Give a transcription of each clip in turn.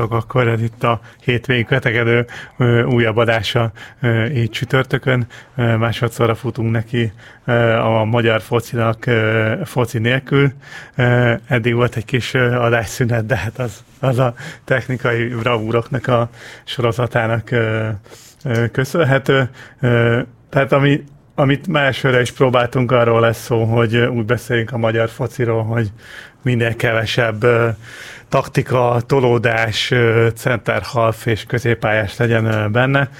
Sziasztok, akkor ez itt a hétvégi kötegedő újabb adása így csütörtökön. Másodszorra futunk neki a magyar focinak foci nélkül. Eddig volt egy kis adásszünet, de hát az, az a technikai bravúroknak a sorozatának köszönhető. Tehát ami, amit másfőre is próbáltunk, arról lesz szó, hogy úgy beszéljünk a magyar fociról, hogy minél kevesebb taktika, tolódás, center half és középpályás legyen benne.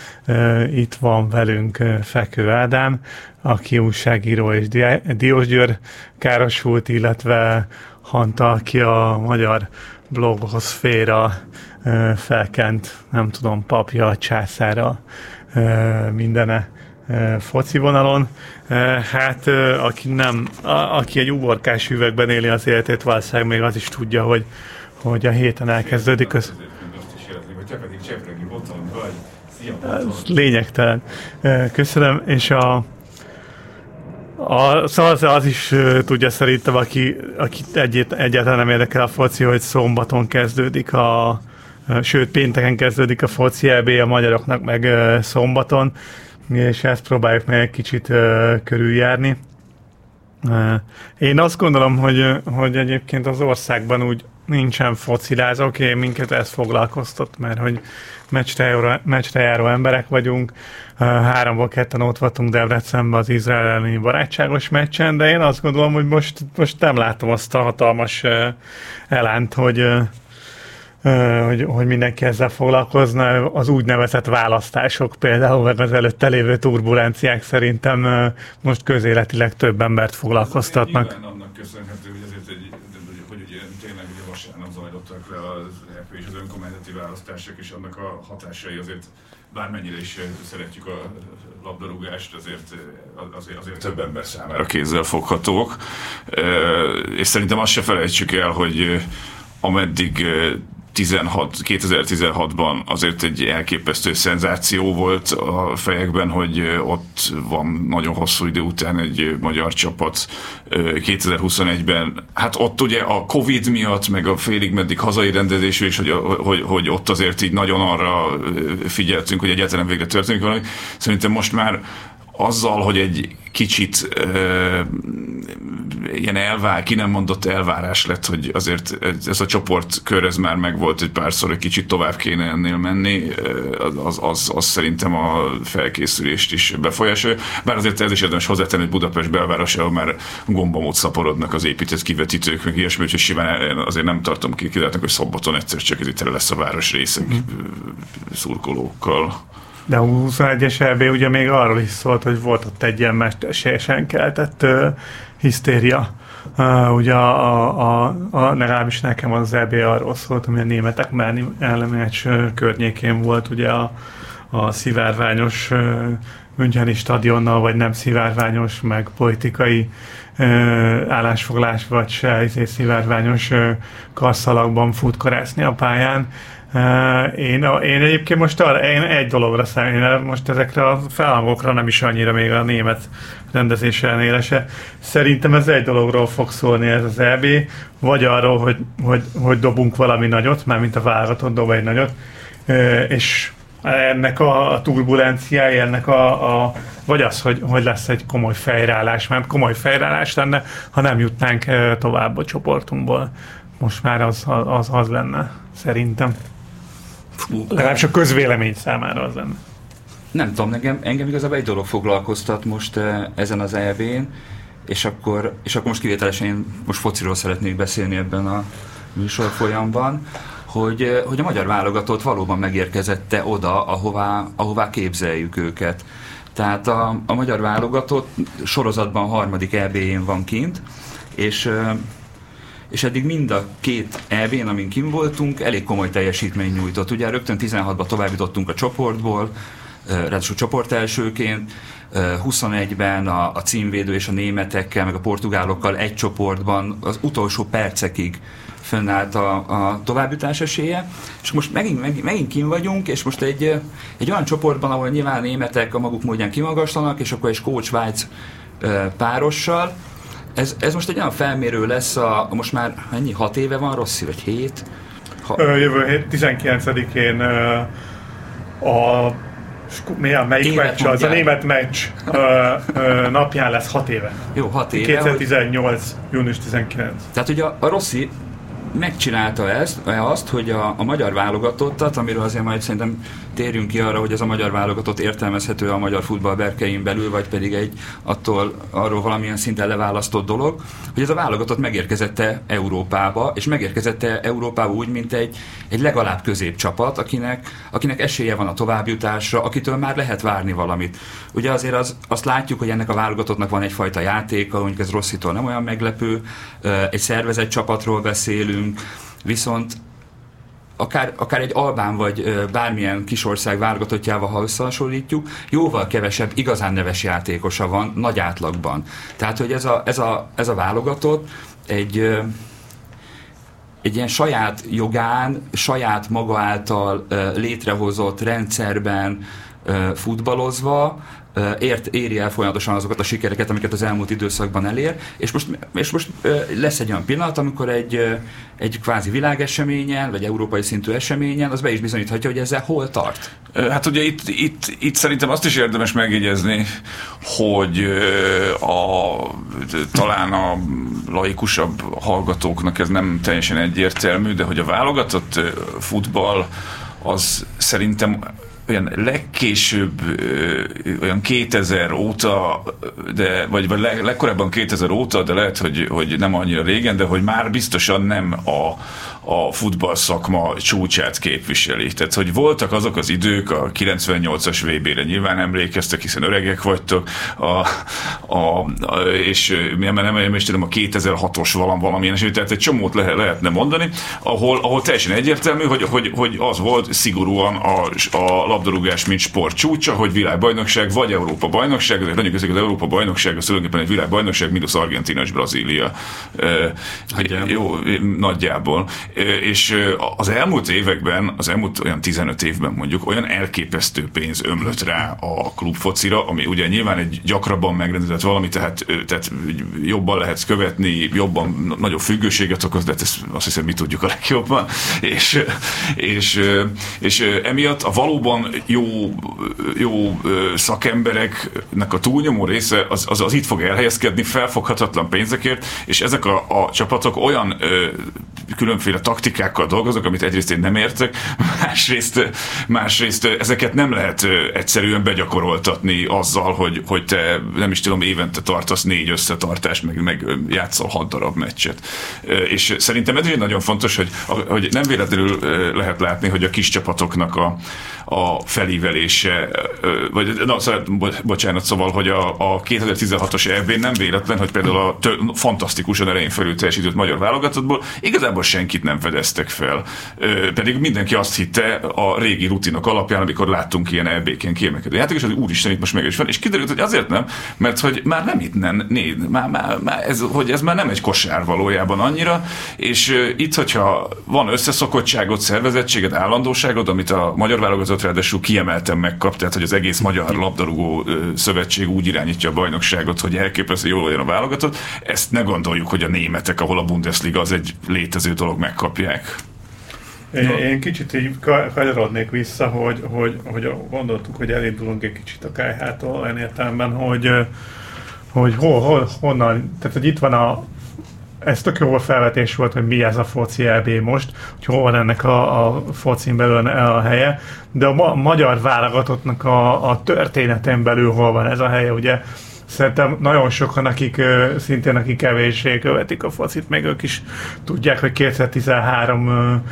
Itt van velünk Fekő Ádám, aki újságíró és Diós Győr károsult, illetve Hanta, aki a magyar blogoszféra felkent, nem tudom, papja, császára, mindene foci vonalon. Hát aki nem, aki egy uborkás üvegben éli az életét, valószínűleg még az is tudja, hogy hogy a héten elkezdődik. Az... Ez lényegtelen. Köszönöm, és a, a, szóval az, az is tudja szerintem, aki, aki egyet, egyáltalán nem érdekel a foci, hogy szombaton kezdődik a, sőt pénteken kezdődik a foci EB a magyaroknak meg szombaton, és ezt próbáljuk meg egy kicsit körüljárni. Én azt gondolom, hogy, hogy egyébként az országban úgy nincsen focilázó, oké, okay, minket ez foglalkoztat, mert hogy meccsre járó, meccsre járó emberek vagyunk, háromból ketten ott voltunk Debrecenben az Izrael elleni barátságos meccsen, de én azt gondolom, hogy most, most nem látom azt a hatalmas elánt, hogy hogy, hogy mindenki ezzel foglalkozna. Az úgynevezett választások például, meg az előtte lévő turbulenciák szerintem most közéletileg több embert foglalkoztatnak. annak köszönhető, hogy azért egy, hogy ugye tényleg ugye vasárnap zajlottak le az EP és az önkormányzati választások, és annak a hatásai azért bármennyire is szeretjük a labdarúgást, azért, azért, azért több ember számára kézzel foghatók. És szerintem azt se felejtsük el, hogy ameddig 16, 2016-ban azért egy elképesztő szenzáció volt a fejekben, hogy ott van nagyon hosszú idő után egy magyar csapat 2021-ben. Hát ott ugye a Covid miatt, meg a félig meddig hazai rendezésű, és hogy, hogy, hogy ott azért így nagyon arra figyeltünk, hogy egyáltalán végre történik valami. Szerintem most már azzal, hogy egy kicsit ö, ilyen elvár, ki nem mondott elvárás lett, hogy azért ez a csoportkör ez már megvolt egy párszor, hogy kicsit tovább kéne ennél menni, az, az, az szerintem a felkészülést is befolyásolja. Bár azért ez is érdemes hozzátenni, hogy Budapest belvárosa már gombamód szaporodnak az épített kivetítők, meg ilyesmi, úgyhogy simán azért nem tartom ki, kizártnak, hogy szombaton egyszer csak ez itt lesz a város részek mm. szurkolókkal. De a 21-es EB ugye még arról is szólt, hogy volt ott egy ilyen mesterségesen keltett uh, hisztéria. Uh, ugye a, a, a, a, legalábbis nekem az EB arról szólt, hogy a németek ellenmeccs környékén volt ugye a, a szivárványos uh, Müncheni stadionnal, vagy nem szivárványos, meg politikai uh, állásfoglás, vagy se izé, szivárványos uh, karszalagban futkorászni a pályán. Én, én egyébként most arra, én egy dologra számít, most ezekre a felhangokra nem is annyira még a német rendezés ellenére. Szerintem ez egy dologról fog szólni ez az EB, vagy arról, hogy, hogy, hogy dobunk valami nagyot, már mint a válogatott dob egy nagyot, és ennek a turbulenciája, ennek a, a vagy az, hogy, hogy lesz egy komoly fejrállás, mert komoly fejrállás lenne, ha nem jutnánk tovább a csoportunkból. Most már az, az, az lenne, szerintem. Fú, Legalábbis a közvélemény számára az lenne. Nem tudom, engem, engem igazából egy dolog foglalkoztat most uh, ezen az EB-n, és akkor, és akkor most kivételesen én most fociról szeretnék beszélni ebben a műsor folyamban, hogy, uh, hogy a magyar válogatott valóban megérkezette oda, ahová, ahová képzeljük őket. Tehát a, a magyar válogatott sorozatban harmadik EB-én van kint, és uh, és eddig mind a két EB-n, amin kim voltunk, elég komoly teljesítmény nyújtott. Ugye rögtön 16-ba továbbítottunk a csoportból, ráadásul csoport elsőként, 21-ben a, a címvédő és a németekkel, meg a portugálokkal egy csoportban az utolsó percekig fönnállt a, a továbbjutás esélye, és most megint, megint, megint kim vagyunk, és most egy, egy olyan csoportban, ahol nyilván németek a maguk módján kimagaslanak, és akkor egy Weiz párossal. Ez, ez most egy olyan felmérő lesz, a, most már ennyi, hat éve van, Rossi, vagy hét? Ha... Jövő hét 19-én a milyen, melyik meccs az? A német meccs ö, ö, napján lesz 6 éve. Jó, 6 éve. 2018. Hogy... június 19. Tehát ugye a, a Rossi megcsinálta ezt, azt, hogy a, a magyar válogatottat, amiről azért majd szerintem térjünk ki arra, hogy ez a magyar válogatott értelmezhető a magyar futball berkein belül, vagy pedig egy attól arról valamilyen szinten leválasztott dolog, hogy ez a válogatott megérkezette Európába, és megérkezette Európába úgy, mint egy, egy legalább középcsapat, akinek, akinek esélye van a továbbjutásra, akitől már lehet várni valamit. Ugye azért az, azt látjuk, hogy ennek a válogatottnak van egyfajta játéka, mondjuk ez Rosszitól nem olyan meglepő, egy szervezett csapatról beszélünk, viszont akár, akár egy Albán vagy bármilyen kisország válogatottjával, ha összehasonlítjuk, jóval kevesebb igazán neves játékosa van nagy átlagban. Tehát, hogy ez a, ez a, ez a válogatott egy egy ilyen saját jogán, saját maga által létrehozott rendszerben futballozva, ért, éri el folyamatosan azokat a sikereket, amiket az elmúlt időszakban elér, és most, és most lesz egy olyan pillanat, amikor egy, egy kvázi világeseményen, vagy európai szintű eseményen, az be is bizonyíthatja, hogy ezzel hol tart. Hát ugye itt, itt, itt szerintem azt is érdemes megjegyezni, hogy a, talán a laikusabb hallgatóknak ez nem teljesen egyértelmű, de hogy a válogatott futball az szerintem olyan legkésőbb, olyan 2000 óta, de, vagy, vagy leg, legkorábban 2000 óta, de lehet, hogy, hogy nem annyira régen, de hogy már biztosan nem a, a futball szakma csúcsát képviseli. Tehát, hogy voltak azok az idők, a 98-as VB-re nyilván emlékeztek, hiszen öregek vagytok, a, a, a, és nem, nem, nem is tudom, a 2006-os valam, valamilyen eset, tehát egy csomót le, lehetne mondani, ahol, ahol teljesen egyértelmű, hogy, hogy, hogy az volt szigorúan a, a labdarúgás, mint sport csúcsa, hogy világbajnokság, vagy Európa bajnokság, azért nagyon közük az Európa bajnokság, az tulajdonképpen egy világbajnokság, mint az Argentina és Brazília. E, jó, nagyjából és az elmúlt években, az elmúlt olyan 15 évben mondjuk olyan elképesztő pénz ömlött rá a klubfocira, ami ugye nyilván egy gyakrabban megrendezett valami, tehát, tehát jobban lehet követni, jobban nagyobb függőséget okoz, de ezt azt hiszem mi tudjuk a legjobban, és, és, és emiatt a valóban jó, jó szakembereknek a túlnyomó része az, az, az itt fog elhelyezkedni felfoghatatlan pénzekért, és ezek a, a csapatok olyan ö, különféle taktikákkal dolgozok, amit egyrészt én nem értek, másrészt, másrészt ezeket nem lehet egyszerűen begyakoroltatni azzal, hogy, hogy te nem is tudom, évente tartasz négy összetartást, meg, meg játszol hat darab meccset. És szerintem ez is nagyon fontos, hogy, hogy nem véletlenül lehet látni, hogy a kis csapatoknak a, a felívelése, vagy na, szóval, bocsánat, szóval, hogy a, a 2016-os EB nem véletlen, hogy például a tő, fantasztikusan erején felül teljesített magyar válogatottból igazából senkit nem fedeztek fel. Pedig mindenki azt hitte a régi rutinok alapján, amikor láttunk ilyen EB-ken kiemelkedő játékos, hogy úristen, itt most meg is van, és kiderült, hogy azért nem, mert hogy már nem itt nem, néd, már, már, már ez, hogy ez már nem egy kosár valójában annyira, és itt, hogyha van összeszokottságot, szervezettséget, állandóságot, amit a magyar válogatott ráadásul kiemelten megkap, tehát hogy az egész Magyar Labdarúgó Szövetség úgy irányítja a bajnokságot, hogy elképesztő jól legyen a válogatott. Ezt ne gondoljuk, hogy a németek, ahol a Bundesliga az egy létező dolog megkapják. Én, én kicsit így kanyarodnék vissza, hogy, hogy, hogy gondoltuk, hogy elindulunk egy kicsit a KH-tól olyan értelemben, hogy, hogy hol, hol, honnan, tehát hogy itt van a, ez tök jó felvetés volt, hogy mi ez a foci EB most, hogy hol van ennek a, a focin belül a helye, de a ma, magyar válogatottnak a, a történeten belül hol van ez a helye, ugye Szerintem nagyon sokan, akik szintén akik kevéssé követik a focit, meg ők is tudják, hogy 2013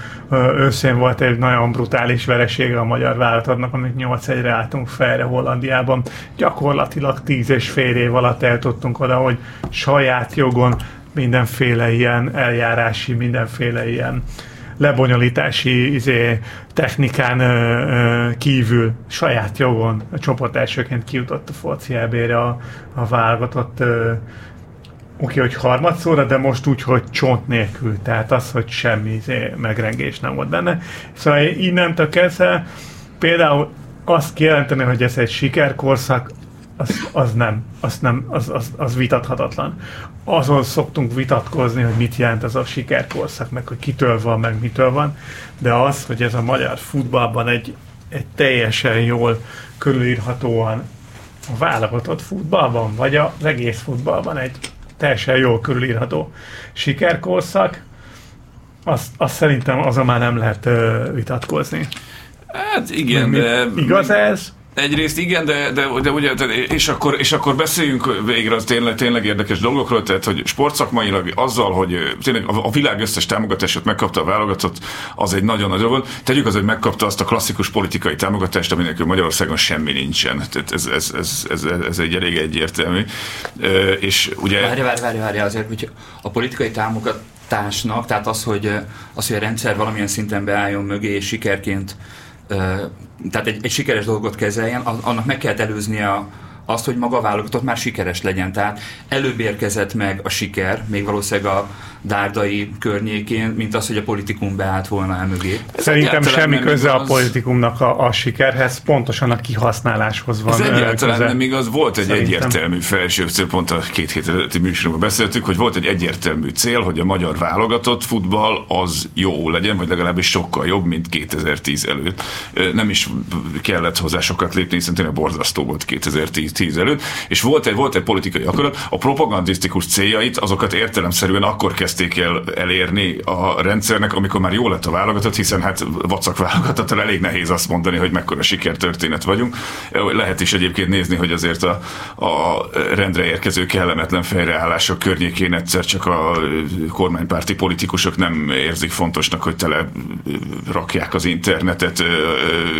őszén volt egy nagyon brutális veresége a magyar válogatottnak, amit 8-1-re álltunk felre Hollandiában. Gyakorlatilag 10 és fél év alatt el tudtunk oda, hogy saját jogon mindenféle ilyen eljárási, mindenféle ilyen lebonyolítási izé, technikán ö, ö, kívül saját jogon a csoportelsőként kijutott a foci a, a válogatott oké, hogy harmadszóra, de most úgy, hogy csont nélkül, tehát az, hogy semmi izé, megrengés nem volt benne. Szóval innentől kezdve például azt kijelenteni, hogy ez egy sikerkorszak, az, az nem, az, nem az, az, az vitathatatlan. Azon szoktunk vitatkozni, hogy mit jelent ez a sikerkorszak, meg hogy kitől van, meg mitől van, de az, hogy ez a magyar futballban egy, egy teljesen jól körülírhatóan a válogatott futballban, vagy az egész futballban egy teljesen jól körülírható sikerkorszak, azt, azt szerintem azon már nem lehet uh, vitatkozni. Hát igen, de... Igaz ez? Egyrészt igen, de, de, de ugye, és akkor, és akkor beszéljünk végre az tényleg, tényleg érdekes dolgokról, tehát hogy sportszakmailag azzal, hogy tényleg a világ összes támogatását megkapta a válogatott, az egy nagyon nagy dolog. Tegyük az, hogy megkapta azt a klasszikus politikai támogatást, aminek Magyarországon semmi nincsen. Tehát ez, ez, ez, ez, ez egy elég egyértelmű. És ugye... Várj, várj, várj, várj azért, hogy a politikai támogatásnak, tehát az, hogy, az, hogy a rendszer valamilyen szinten beálljon mögé, és sikerként tehát egy, egy sikeres dolgot kezeljen, annak meg kell előznie a, azt, hogy maga a válogatott már sikeres legyen. Tehát előbb érkezett meg a siker, még valószínűleg a dárdai környékén, mint az, hogy a politikum beállt volna el mögé. Szerintem semmi köze az... a politikumnak a, a sikerhez, pontosan a kihasználáshoz van. Ez egyáltalán nem igaz, volt egy Szerintem. egyértelmű felső cél, pont a két hét előtti műsorban beszéltük, hogy volt egy egyértelmű cél, hogy a magyar válogatott futball az jó legyen, vagy legalábbis sokkal jobb, mint 2010 előtt. Nem is kellett hozzá sokat lépni, hiszen tényleg borzasztó volt 2010 előtt, és volt egy, volt egy politikai akarat, a propagandisztikus céljait, azokat értelemszerűen akkor kezd kezdték el elérni a rendszernek, amikor már jó lett a válogatott, hiszen hát vacak válogatottal elég nehéz azt mondani, hogy mekkora sikertörténet vagyunk. Lehet is egyébként nézni, hogy azért a, a rendre érkező kellemetlen fejreállások környékén egyszer csak a kormánypárti politikusok nem érzik fontosnak, hogy tele rakják az internetet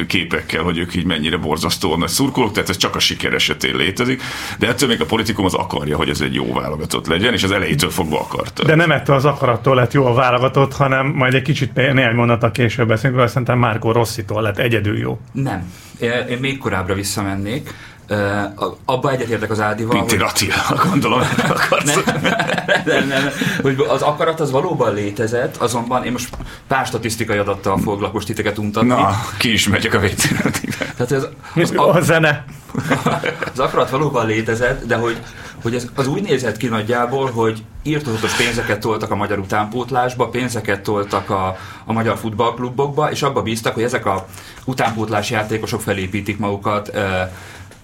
képekkel, hogy ők így mennyire borzasztóan nagy szurkolók, tehát ez csak a siker esetén létezik, de ettől még a politikum az akarja, hogy ez egy jó válogatott legyen, és az elejétől fogva akarta. De nem ettől az akarattól lett jó a válogatott, hanem majd egy kicsit néhány mondatot később beszélünk, azt szerintem Márko Rosszitól lett egyedül jó. Nem. Én, én még korábbra visszamennék. Uh, abba egyetértek az Ádival. Pinti hogy... Attila, gondolom, nem, nem, nem, hogy az akarat az valóban létezett, azonban én most pár statisztikai adattal foglak most titeket untatni. Na, ki is megyek a wc Tehát ez, az, a, a zene. az akarat valóban létezett, de hogy, hogy ez, az úgy nézett ki nagyjából, hogy írtozatos pénzeket toltak a magyar utánpótlásba, pénzeket toltak a, a magyar futballklubokba, és abba bíztak, hogy ezek a utánpótlás játékosok felépítik magukat,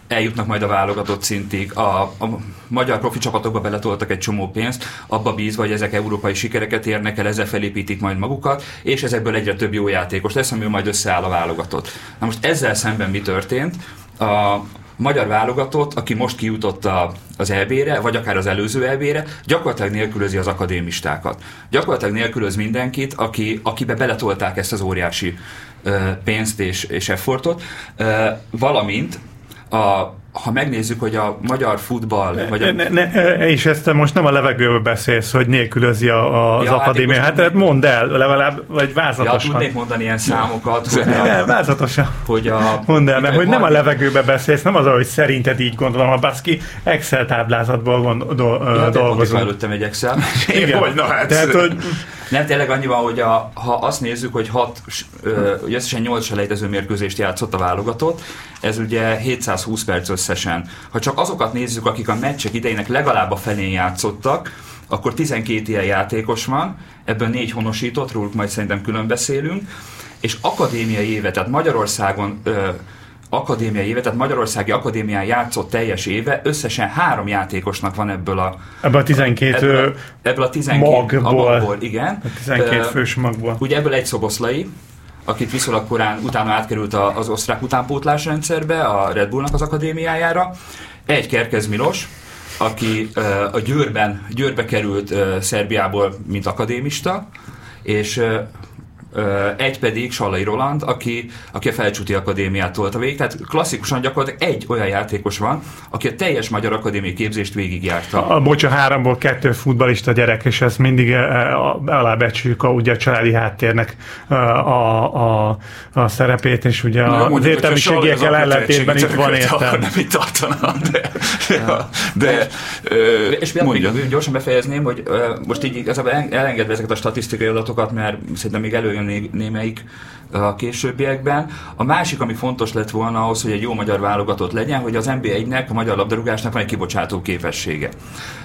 eljutnak majd a válogatott szintig. A, a magyar profi csapatokba beletoltak egy csomó pénzt, abba bízva, hogy ezek európai sikereket érnek el, ezzel felépítik majd magukat, és ezekből egyre több jó játékos lesz, amivel majd összeáll a válogatott. Na most ezzel szemben mi történt? A, magyar válogatott, aki most kijutott a, az EB-re, vagy akár az előző EB-re, gyakorlatilag nélkülözi az akadémistákat. Gyakorlatilag nélkülöz mindenkit, aki, akibe beletolták ezt az óriási ö, pénzt és, és effortot, ö, valamint a ha megnézzük, hogy a magyar futball... Vagy a... Ne, ne, ne, és ezt most nem a levegőből beszélsz, hogy nélkülözi a, az ja, akadémia. Hát, hát mondd el, legalább, vagy vázatosan. Ja, tudnék mondani ilyen számokat. Hogy a, ne, vázatosan. Hogy a, mondd el, mert hogy nem a levegőbe beszélsz, nem az, hogy szerinted így gondolom, a baszki Excel táblázatból gond, do, ja, dolgozunk. előttem egy Excel. Igen, hogy na hát. Tehát, hogy... Nem, tényleg annyi van, hogy a, ha azt nézzük, hogy hat, ö, összesen 8 selejtező mérkőzést játszott a válogatott, ez ugye 720 perc összesen. Ha csak azokat nézzük, akik a meccsek idejének legalább a felén játszottak, akkor 12 ilyen játékos van, ebből négy honosított, róluk majd szerintem külön beszélünk, és akadémiai éve, tehát Magyarországon ö, akadémiai éve, tehát Magyarországi Akadémián játszott teljes éve, összesen három játékosnak van ebből a... Ebből a 12, ebből a, ebből a 12 magból, a magból, igen. A 12 fős magból. Ugye ebből egy szoboszlai, akit viszonylag korán utána átkerült az osztrák utánpótlás rendszerbe, a Red Bullnak az akadémiájára. Egy Kerkez Milos, aki a Győrben, Győrbe került Szerbiából, mint akadémista, és egy pedig Sallai Roland, aki, aki a Felcsúti Akadémiát tolta végig. Tehát klasszikusan gyakorlatilag egy olyan játékos van, aki a teljes magyar akadémiai képzést végigjárta. A, bocsa, háromból kettő futbalista gyerek, és ezt mindig alábecsüljük a, ugye a családi háttérnek a, a, a, a szerepét, és ugye Na, az értelmiségiekkel ellentétben itt van értelme. Nem itt tartana, de... Ja. de, de és például gyorsan befejezném, hogy most így igazából elengedve ezeket a statisztikai adatokat, mert szerintem még előjön szerepelni némelyik a későbbiekben. A másik, ami fontos lett volna ahhoz, hogy egy jó magyar válogatott legyen, hogy az NB1-nek, a magyar labdarúgásnak van egy kibocsátó képessége.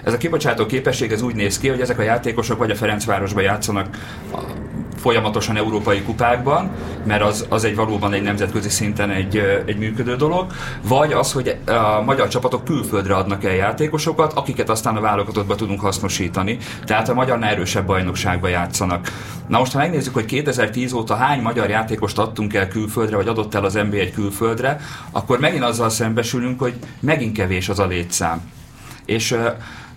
Ez a kibocsátó képesség ez úgy néz ki, hogy ezek a játékosok vagy a Ferencvárosban játszanak folyamatosan európai kupákban, mert az, az egy valóban egy nemzetközi szinten egy, egy működő dolog, vagy az, hogy a magyar csapatok külföldre adnak el játékosokat, akiket aztán a válogatottba tudunk hasznosítani, tehát a magyar erősebb bajnokságba játszanak. Na most, ha megnézzük, hogy 2010 óta hány magyar játékost adtunk el külföldre, vagy adott el az NBA egy külföldre, akkor megint azzal szembesülünk, hogy megint kevés az a létszám. És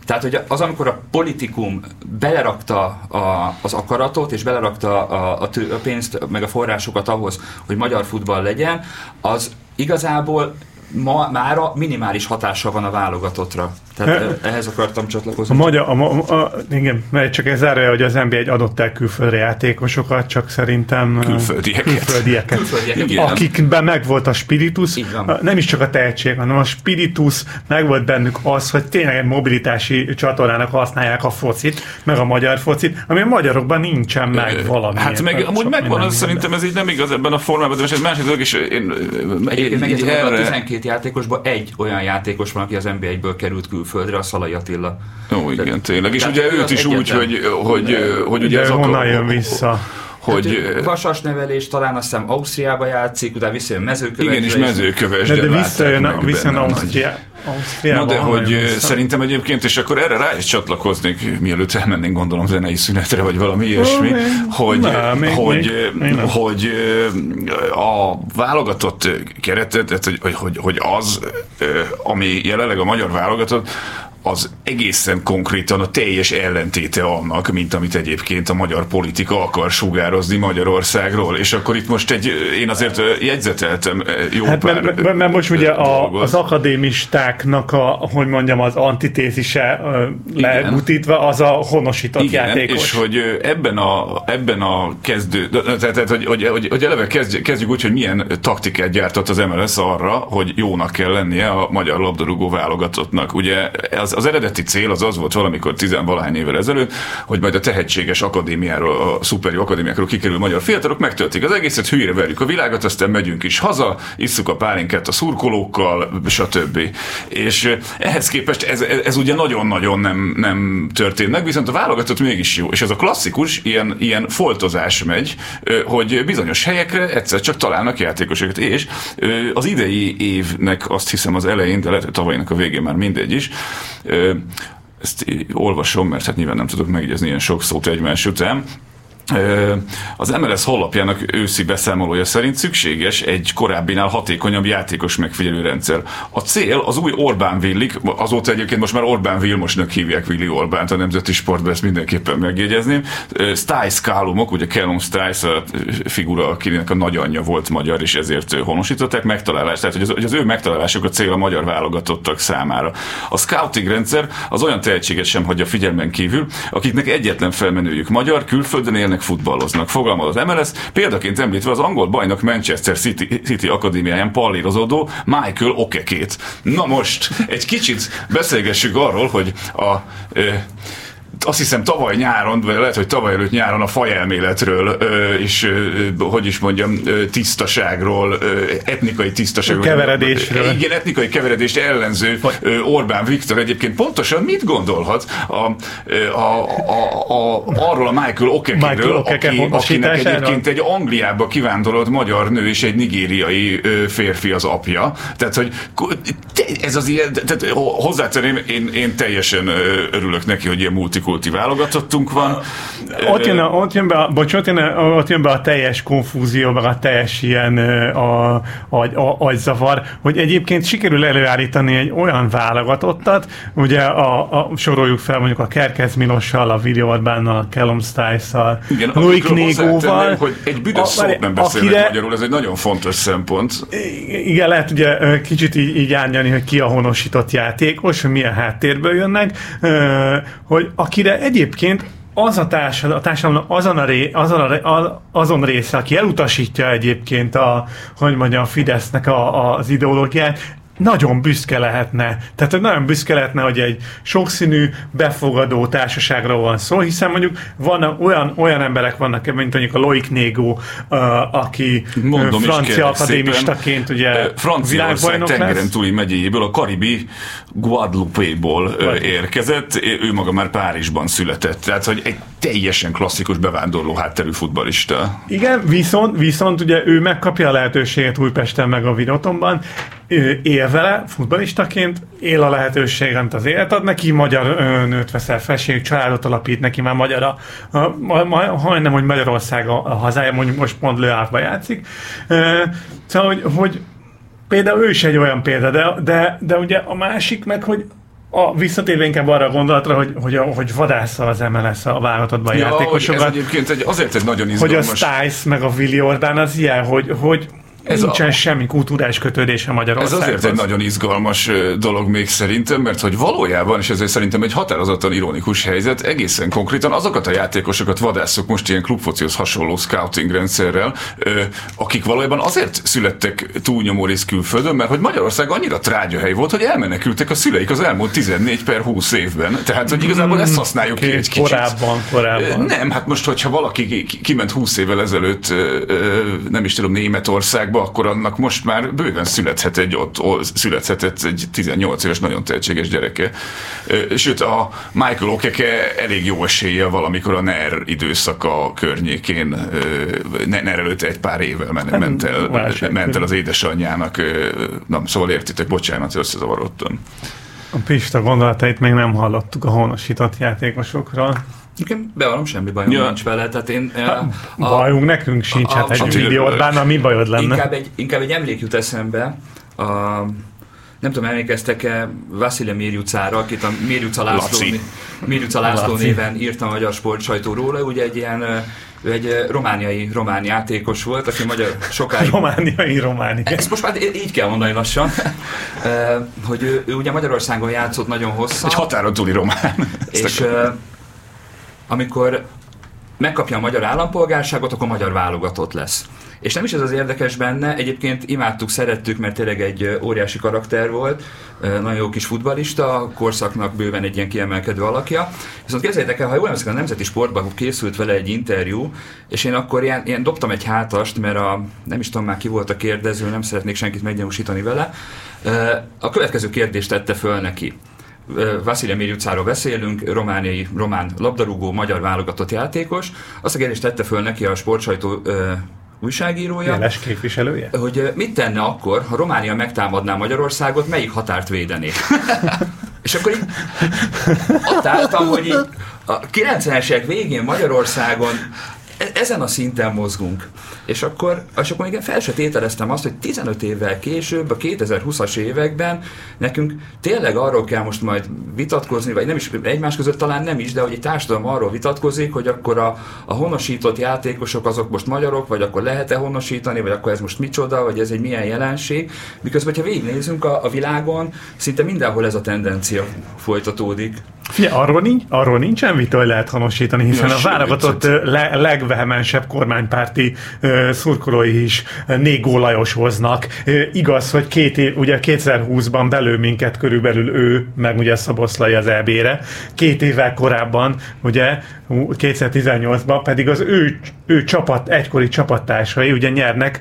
tehát, hogy az, amikor a politikum belerakta a, az akaratot, és belerakta a, a, tő, a pénzt, meg a forrásokat ahhoz, hogy magyar futball legyen, az igazából ma már a minimális hatása van a válogatottra. Tehát ehhez akartam csatlakozni. A magyar, a, a, a, igen, mert csak ez zárja, hogy az NBA egy adott el külföldre játékosokat, csak szerintem külföldieket, külföldieket, külföldieket akikben megvolt a spiritus, nem is csak a tehetség, hanem a spiritus, megvolt bennük az, hogy tényleg egy mobilitási csatornának használják a focit, meg a magyar focit, ami a magyarokban nincsen meg valami. Hát meg amúgy megvan, az szerintem ez így nem igaz ebben a formában, de most egy másik dolog, és én... Egyébként meg erre... a 12 játékosban egy olyan játékos van, aki az NBA-ből került külföldre külföldre, a Szalai Attila. Ó, igen, tényleg. És ugye őt is úgy, hogy, hogy, hogy ugye ez honnan jön vissza? Hogy... Hát, vasas nevelés, talán azt hiszem Ausztriába játszik, utána visszajön mezőköves. Igen, és mezőköves. De, de visszajön, visszajön Ausztriába. Na de hogy vissza. szerintem egyébként, és akkor erre rá is csatlakoznék, mielőtt elmennénk gondolom zenei szünetre, vagy valami ilyesmi, oh, hogy, Na, még, hogy, még, hogy a válogatott keretet, tehát hogy, hogy, hogy az, ami jelenleg a magyar válogatott, az egészen konkrétan a teljes ellentéte annak, mint amit egyébként a magyar politika akar sugározni Magyarországról. És akkor itt most egy, én azért jegyzeteltem jó hát pár mert, mert, mert most ugye a, az akadémistáknak a, hogy mondjam, az antitézise legutítva, az a honosított Igen, játékos. és hogy ebben a, ebben a kezdő, tehát, tehát hogy, hogy, hogy, hogy eleve kezdjük, kezdjük úgy, hogy milyen taktikát gyártott az MLS arra, hogy jónak kell lennie a magyar labdarúgó válogatottnak. Ugye az az, az eredeti cél az az volt valamikor tizenvalahány évvel ezelőtt, hogy majd a tehetséges akadémiáról, a szuper akadémiákról kikerül magyar fiatalok, megtöltik az egészet, hülyére verjük a világot, aztán megyünk is haza, isszuk a pálinkát a szurkolókkal, stb. És ehhez képest ez, ez, ez ugye nagyon-nagyon nem, nem történt meg, viszont a válogatott mégis jó. És ez a klasszikus, ilyen, ilyen foltozás megy, hogy bizonyos helyekre egyszer csak találnak játékosokat. És az idei évnek azt hiszem az elején, de lehet, hogy tavalynak a végén már mindegy is, ezt olvasom, mert hát nyilván nem tudok megjegyezni ilyen sok szót egymás után. Az MLS honlapjának őszi beszámolója szerint szükséges egy korábbinál hatékonyabb játékos megfigyelő rendszer. A cél az új Orbán Villik, azóta egyébként most már Orbán Vilmosnak hívják Willi Orbánt a nemzeti sportban, ezt mindenképpen megjegyezném. Stice Kálumok, ugye Callum Stice a figura, akinek a nagyanyja volt magyar, és ezért honosították megtalálás. Tehát, hogy az, hogy az ő megtalálásuk a cél a magyar válogatottak számára. A scouting rendszer az olyan tehetséget sem hagyja figyelmen kívül, akiknek egyetlen felmenőjük magyar, külföldön élnek, futballoznak. Az MLS, példaként említve az angol bajnok Manchester City, City akadémiáján pallírozódó Michael Okekét. Na most, egy kicsit beszélgessük arról, hogy a azt hiszem tavaly nyáron, vagy lehet, hogy tavaly előtt nyáron a fajelméletről, és hogy is mondjam, tisztaságról, etnikai tisztaságról. Keveredésről. Igen, etnikai keveredést ellenző Orbán Viktor egyébként pontosan mit gondolhat a, a, a, a, arról a Michael Okekiről, aki, akinek egyébként egy Angliába kivándorolt magyar nő és egy nigériai férfi az apja. Tehát, hogy ez az ilyen, tehát hozzátenném, én, én teljesen örülök neki, hogy ilyen multikulturális multi válogatottunk van. Ott jön, a, ott jön be, a, bocs, ott jön, a, ott jön be a teljes konfúzió, meg a teljes ilyen a, a, a, agyzavar, hogy egyébként sikerül előállítani egy olyan válogatottat, ugye a, a, soroljuk fel mondjuk a Kerkez Milossal, a Video Orbánnal, a Callum Stice-szal, Luik Négóval. hogy egy büdös szót nem beszélnek akire, magyarul, ez egy nagyon fontos szempont. Igen, lehet ugye kicsit így, így árnyani, hogy ki a honosított játékos, hogy milyen háttérből jönnek, hogy aki akire egyébként az a társadalom, a társadalom azon, a ré, azon, a, azon része, aki elutasítja egyébként a, hogy mondjam, a Fidesznek a, az ideológiát, nagyon büszke lehetne. Tehát nagyon büszke lehetne, hogy egy sokszínű, befogadó társaságra van szó, hiszen mondjuk van olyan, olyan emberek vannak, mint mondjuk a Loic Négo, uh, aki Mondom francia akadémistaként ugye Franciaország tengeren túli megyéjéből, a karibi Guadalupe-ból érkezett, ő maga már Párizsban született. Tehát, hogy egy teljesen klasszikus bevándorló hátterű futbalista. Igen, viszont, viszont ugye ő megkapja a lehetőséget Újpesten meg a Vinotonban, él vele futbalistaként, él a lehetőség, amit az élet ad neki, magyar nőt veszel felség, családot alapít neki, már magyar a, a, a, majdnem, hogy Magyarország a, a hazája, mondjuk most pont Le játszik. Szóval, hogy, hogy például ő is egy olyan példa, de, de, de ugye a másik meg, hogy a, visszatérve inkább arra a gondolatra, hogy, hogy, hogy vadásza az MLS a vállalatodban ja, játékosokat. Ez egyébként egy, azért egy nagyon izgalmas... Hogy a Stice meg a Willi Ordán az ilyen, hogy, hogy ez Nincsen a, semmi kulturális kötődése Magyarországhoz. Ez azért egy nagyon izgalmas dolog még szerintem, mert hogy valójában, és ezért szerintem egy határozottan ironikus helyzet, egészen konkrétan azokat a játékosokat vadászok most ilyen klubfocihoz hasonló scouting rendszerrel, akik valójában azért születtek túlnyomó rész külföldön, mert hogy Magyarország annyira trágyahely volt, hogy elmenekültek a szüleik az elmúlt 14 per 20 évben. Tehát, hogy igazából ezt használjuk ki egy kicsit. Korábban, korábban. Nem, hát most, hogyha valaki kiment 20 évvel ezelőtt, nem is tudom, Németország országba, akkor annak most már bőven születhet egy ott, születhetett egy 18 éves nagyon tehetséges gyereke. Sőt, a Michael Okeke elég jó esélye valamikor a NER időszaka környékén, NER előtt egy pár évvel ment, ment, el, ment el az édesanyjának. Na, szóval értitek, bocsánat, összezavarodtam. A Pista gondolatait még nem hallottuk a honosított játékosokról. Nekem bevallom, semmi bajom ja. nincs vele. Tehát én, a, bajunk nekünk sincs, a, hát egy milliót bárna mi bajod lenne? Inkább egy, inkább egy emlék jut eszembe. A, nem tudom, emlékeztek-e Vasilya Mirjucára, akit a Mirjuca László, Mirjuca László néven írt a magyar sportsajtó róla, ugye egy ilyen ő egy romániai román játékos volt, aki magyar sokáig... romániai romániai. Ezt most már így kell mondani lassan, hogy ő, ő ugye Magyarországon játszott nagyon hosszan. Egy határon túli román. És amikor megkapja a magyar állampolgárságot, akkor magyar válogatott lesz. És nem is ez az érdekes benne, egyébként imádtuk, szerettük, mert tényleg egy óriási karakter volt, nagyon jó kis futbalista, korszaknak bőven egy ilyen kiemelkedő alakja. Viszont képzeljétek el, ha jól emlékszem, a Nemzeti Sportban készült vele egy interjú, és én akkor ilyen, ilyen dobtam egy hátast, mert a, nem is tudom már ki volt a kérdező, nem szeretnék senkit meggyanúsítani vele. A következő kérdést tette föl neki. Vasilya Mirjucáról beszélünk, romániai, román labdarúgó, magyar válogatott játékos. Azt a kérdést tette föl neki a sportsajtó újságírója. Jeles képviselője? Hogy mit tenne akkor, ha Románia megtámadná Magyarországot, melyik határt védené? És akkor így ott álltam, hogy így a 90-es évek végén Magyarországon e-, ezen a szinten mozgunk. És akkor, és akkor még fel se tételeztem azt, hogy 15 évvel később, a 2020-as években nekünk tényleg arról kell most majd vitatkozni, vagy nem is egymás között talán nem is, de hogy egy társadalom arról vitatkozik, hogy akkor a, a honosított játékosok azok most magyarok, vagy akkor lehet-e honosítani, vagy akkor ez most micsoda, vagy ez egy milyen jelenség. Miközben, ha végignézünk a, a világon, szinte mindenhol ez a tendencia folytatódik. Fia, arról, nincs, arról nincsen vita, hogy lehet honosítani, hiszen ja, a válogatott le, legvehemensebb kormánypárti szurkolói is Négó Lajos hoznak. Igaz, hogy két év, ugye 2020-ban belül minket körülbelül ő, meg ugye Szaboszlai az EB-re. Két évvel korábban, ugye 2018-ban pedig az ő, ő csapat, egykori csapattársai ugye nyernek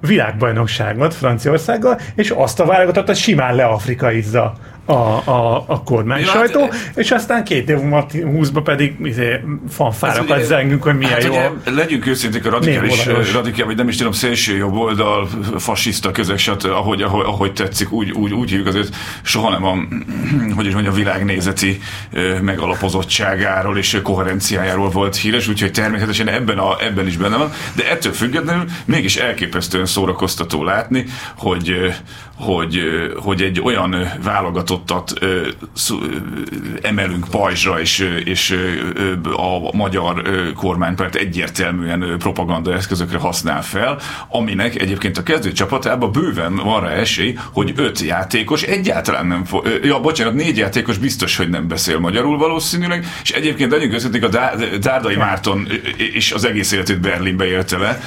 világbajnokságot Franciaországgal, és azt a válogatottat simán leafrikaizza a, a, a kormány ja, sajtó, hát, és aztán két év múlva 20 pedig izé, fanfárakat zengünk, hogy milyen hát jó. Ugye, legyünk őszinték a radikális, radikális, vagy nem is tudom, szélső jobb oldal, fasiszta közeg, stb., ahogy, ahogy, ahogy tetszik, úgy, úgy, úgy hívjuk azért soha nem a, hogy is mondja, világnézeti megalapozottságáról és koherenciájáról volt híres, úgyhogy természetesen ebben, a, ebben is benne van, de ettől függetlenül mégis elképesztően szórakoztató látni, hogy, hogy, hogy egy olyan válogatott elhangzottat ö, szó, ö, emelünk pajzsra, és, és a magyar kormánypárt egyértelműen propaganda eszközökre használ fel, aminek egyébként a kezdő csapatában bőven van rá esély, hogy öt játékos egyáltalán nem fog, ja, bocsánat, négy játékos biztos, hogy nem beszél magyarul valószínűleg, és egyébként legyünk összetik a Dárdai Márton és az egész életét Berlinbe élte le.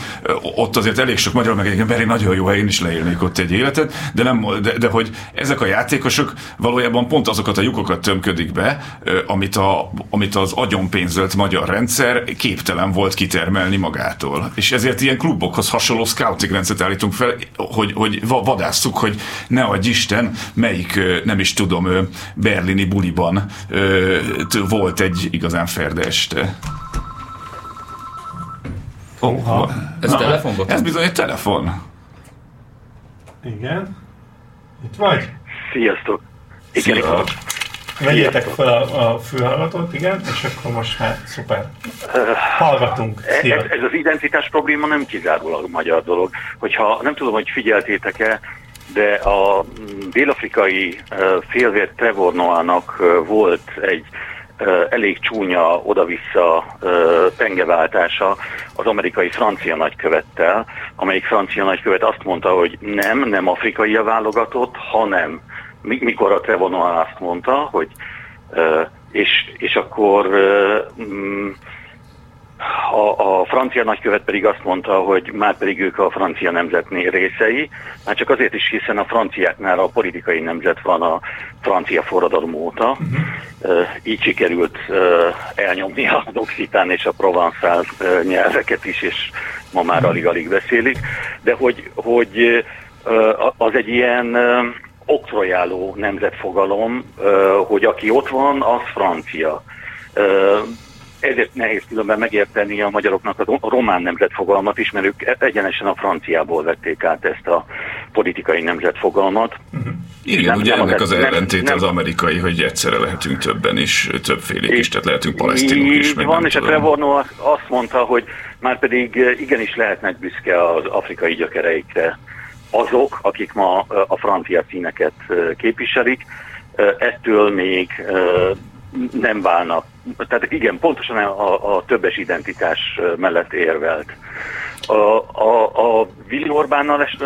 Ott azért elég sok magyar, meg egyébként Berlin nagyon jó hely, én is leélnék ott egy életet, de, nem, de, de hogy ezek a játékosok valójában pont azokat a lyukokat tömködik be, amit, a, amit az agyonpénzelt magyar rendszer képtelen volt kitermelni magától. És ezért ilyen klubokhoz hasonló scouting rendszert állítunk fel, hogy, hogy vadásszuk, hogy ne adj Isten, melyik, nem is tudom, berlini buliban volt egy igazán ferde este. Oh, ez Na, telefon volt? Ez bizony egy telefon. Igen. Itt vagy? Sziasztok. Igen, Szia. Vegyétek fel a, a fülhallgatót, igen, és akkor most már szuper. Hallgatunk. Szia. Ez, ez az identitás probléma nem kizárólag magyar dolog. Hogyha nem tudom, hogy figyeltétek-e, de a dél-afrikai félvér Trevor Noah-nak volt egy elég csúnya oda-vissza pengeváltása az amerikai francia nagykövettel, amelyik francia nagykövet azt mondta, hogy nem, nem afrikai a válogatott, hanem mikor a Trevor Noah azt mondta, hogy és, és akkor mm, a, a francia nagykövet pedig azt mondta, hogy már pedig ők a francia nemzetné részei, már csak azért is, hiszen a franciáknál a politikai nemzet van a francia forradalom óta. Uh-huh. Így sikerült elnyomni a Occitán és a Provençal nyelveket is, és ma már uh-huh. alig-alig beszélik, de hogy, hogy az egy ilyen oktrojáló nemzetfogalom, hogy aki ott van, az francia ezért nehéz különben megérteni a magyaroknak a román nemzetfogalmat is, mert ők e- egyenesen a franciából vették át ezt a politikai nemzetfogalmat. Uh-huh. Igen, nem, ugye nem ennek az, az ellentét az amerikai, hogy egyszerre lehetünk többen is, többfélék is, tehát lehetünk palesztinok is. Meg van, és a Trevorno azt mondta, hogy már pedig igenis lehetnek büszke az afrikai gyökereikre azok, akik ma a francia színeket képviselik, ettől még nem válnak. Tehát igen, pontosan a, a többes identitás mellett érvelt. A, a, a Willy Orbánnal es,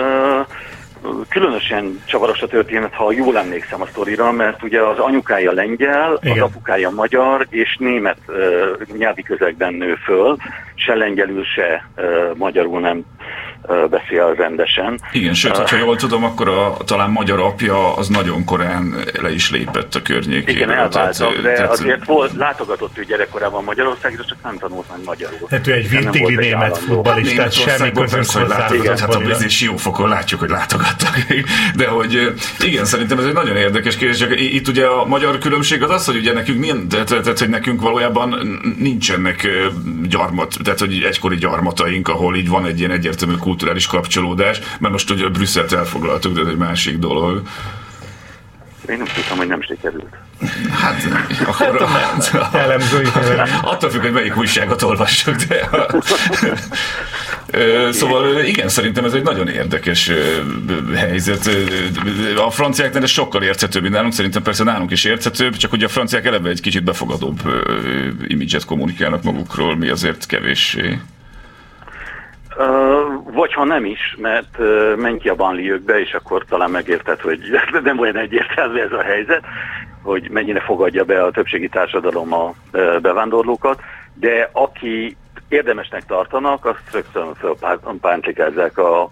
különösen csavaros a történet, ha jól emlékszem a sztorira, mert ugye az anyukája lengyel, Igen. az apukája magyar, és német uh, nyelvi közegben nő föl, se lengyelül, se uh, magyarul nem beszél rendesen. Igen, sőt, ha jól tudom, akkor a, talán magyar apja az nagyon korán le is lépett a környékére. Igen, elváltak, de tehát... azért volt, látogatott ő gyerekkorában Magyarországra, csak nem tanult meg magyarul. Hát ő egy vintigli német futballistát semmi közünk hozzá. Hát a biznis fokon látjuk, hogy látogattak. De hogy igen, szerintem ez egy nagyon érdekes kérdés, csak itt ugye a magyar különbség az az, hogy ugye nekünk, nincs, tehát, tehát, hogy nekünk valójában nincsenek gyarmat, tehát hogy egykori gyarmataink, ahol így van egy ilyen egyértelmű kulturális kapcsolódás, mert most ugye Brüsszelt elfoglaltuk, de ez egy másik dolog. Én nem tudtam, hogy nem sikerült. Hát, akkor... Hát, jellemző. Attól függ, hogy melyik újságot olvassuk, de... Szóval igen, szerintem ez egy nagyon érdekes helyzet. A franciáknál ez sokkal érthetőbb, mint nálunk, szerintem persze nálunk is érthetőbb, csak hogy a franciák eleve egy kicsit befogadóbb imidzset kommunikálnak magukról, mi azért kevéssé. Uh, vagy ha nem is, mert uh, menj ki a banliőkbe, és akkor talán megérted, hogy nem olyan egyértelmű ez a helyzet, hogy mennyire fogadja be a többségi társadalom a bevándorlókat, de aki érdemesnek tartanak, azt rögtön fölpántlikázzák a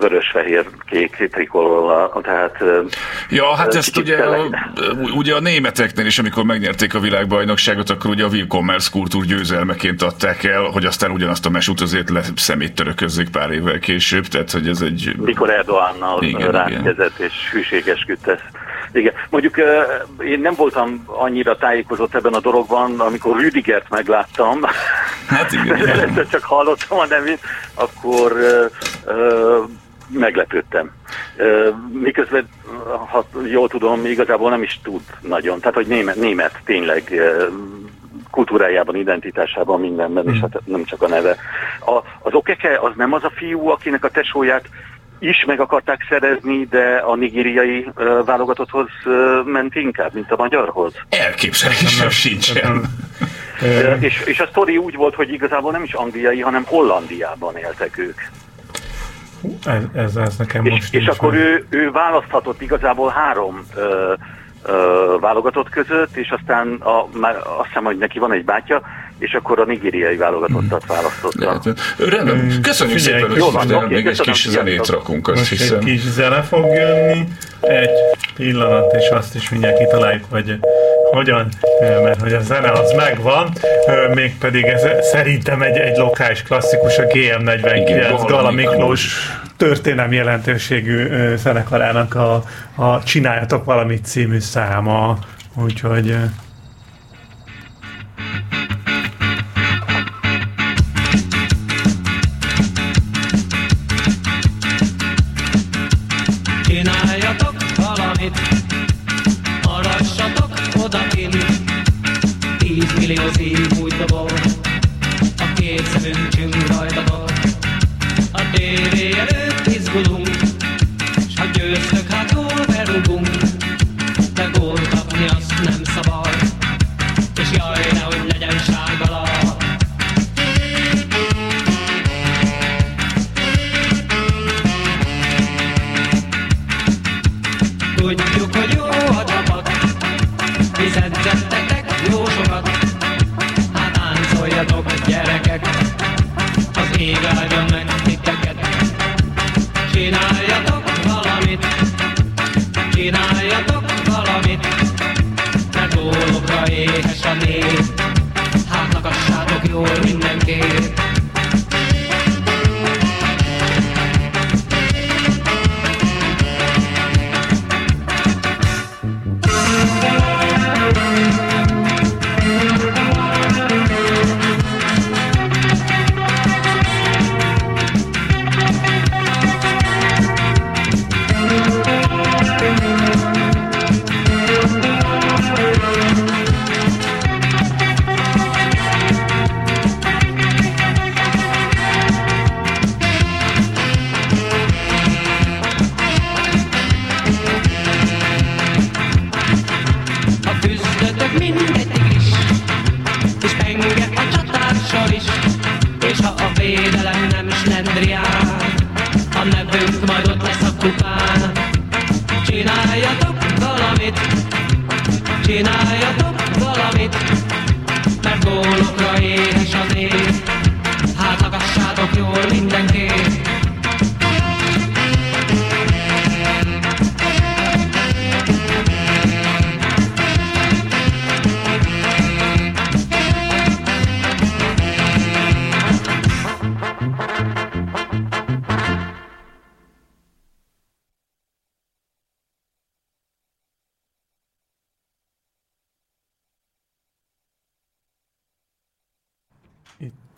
vörös-fehér-kék trikolollal, tehát... Ja, hát ezt ugye ugye a németeknél is, amikor megnyerték a világbajnokságot, akkor ugye a Willkommers kultúr győzelmeként adták el, hogy aztán ugyanazt a mesút azért le szemét töröközzék pár évvel később, tehát hogy ez egy... Mikor Erdoánnal rákezett és hűségeskedett igen, mondjuk én nem voltam annyira tájékozott ebben a dologban, amikor Rüdigert megláttam, hát igen. csak hallottam a nevét, akkor meglepődtem. Miközben, ha jól tudom, igazából nem is tud nagyon. Tehát, hogy német, német tényleg kultúrájában, identitásában, mindenben, és hmm. hát nem csak a neve. A, az okeke az nem az a fiú, akinek a tesóját is meg akarták szerezni, de a nigériai ö, válogatotthoz ö, ment inkább, mint a magyarhoz. Elképzelésem sincsen. És, és a sztori úgy volt, hogy igazából nem is angliai, hanem Hollandiában éltek ők. Ez, ez, ez nekem És, most és nincs akkor ő, ő választhatott igazából három ö, ö, válogatott között, és aztán a, már azt hiszem, hogy neki van egy bátya, és akkor a nigériai válogatottat választotta. Lehet. Rendben. Köszönjük Figyelj, szépen, hogy van, oké, még egy kis zenét rakunk, azt Most egy hiszem. kis zene fog jönni, egy pillanat, és azt is mindjárt kitaláljuk, hogy hogyan, mert hogy a zene az megvan, mégpedig ez szerintem egy, egy lokális klasszikus, a Igen, GM49 Gala Gala Miklós. Történelmi jelentőségű zenekarának a, a Csináljatok valamit című száma, úgyhogy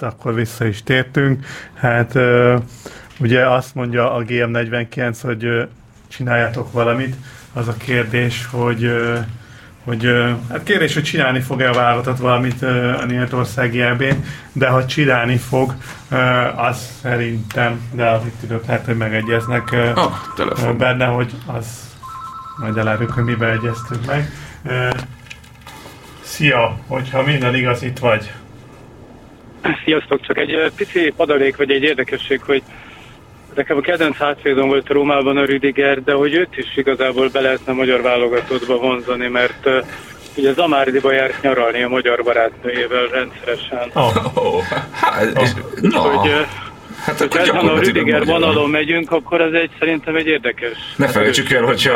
akkor vissza is tértünk. Hát ugye azt mondja a GM49, hogy csináljátok valamit. Az a kérdés, hogy hogy hát kérdés, hogy csinálni fog-e a vállalatot valamit a Németországi elbén, de ha csinálni fog, az szerintem, de az itt idők lehet, hogy megegyeznek telefon. benne, hogy az majd eláruljuk, hogy miben egyeztünk meg. Szia, hogyha minden igaz, itt vagy. Sziasztok, csak egy pici adalék, vagy egy érdekesség, hogy nekem a kedvenc hátvédom volt Rómában a Rüdiger, de hogy őt is igazából be lehetne a magyar válogatottba vonzani, mert ö, ugye Zamárdiba járt nyaralni a magyar barátnőjével rendszeresen. Oh, Ó, hát, és- na, Hogy, ö, hát hogyha akkor ezen a Rüdiger vonalon megyünk, akkor ez egy szerintem egy érdekes. Ne felejtsük el, hogyha,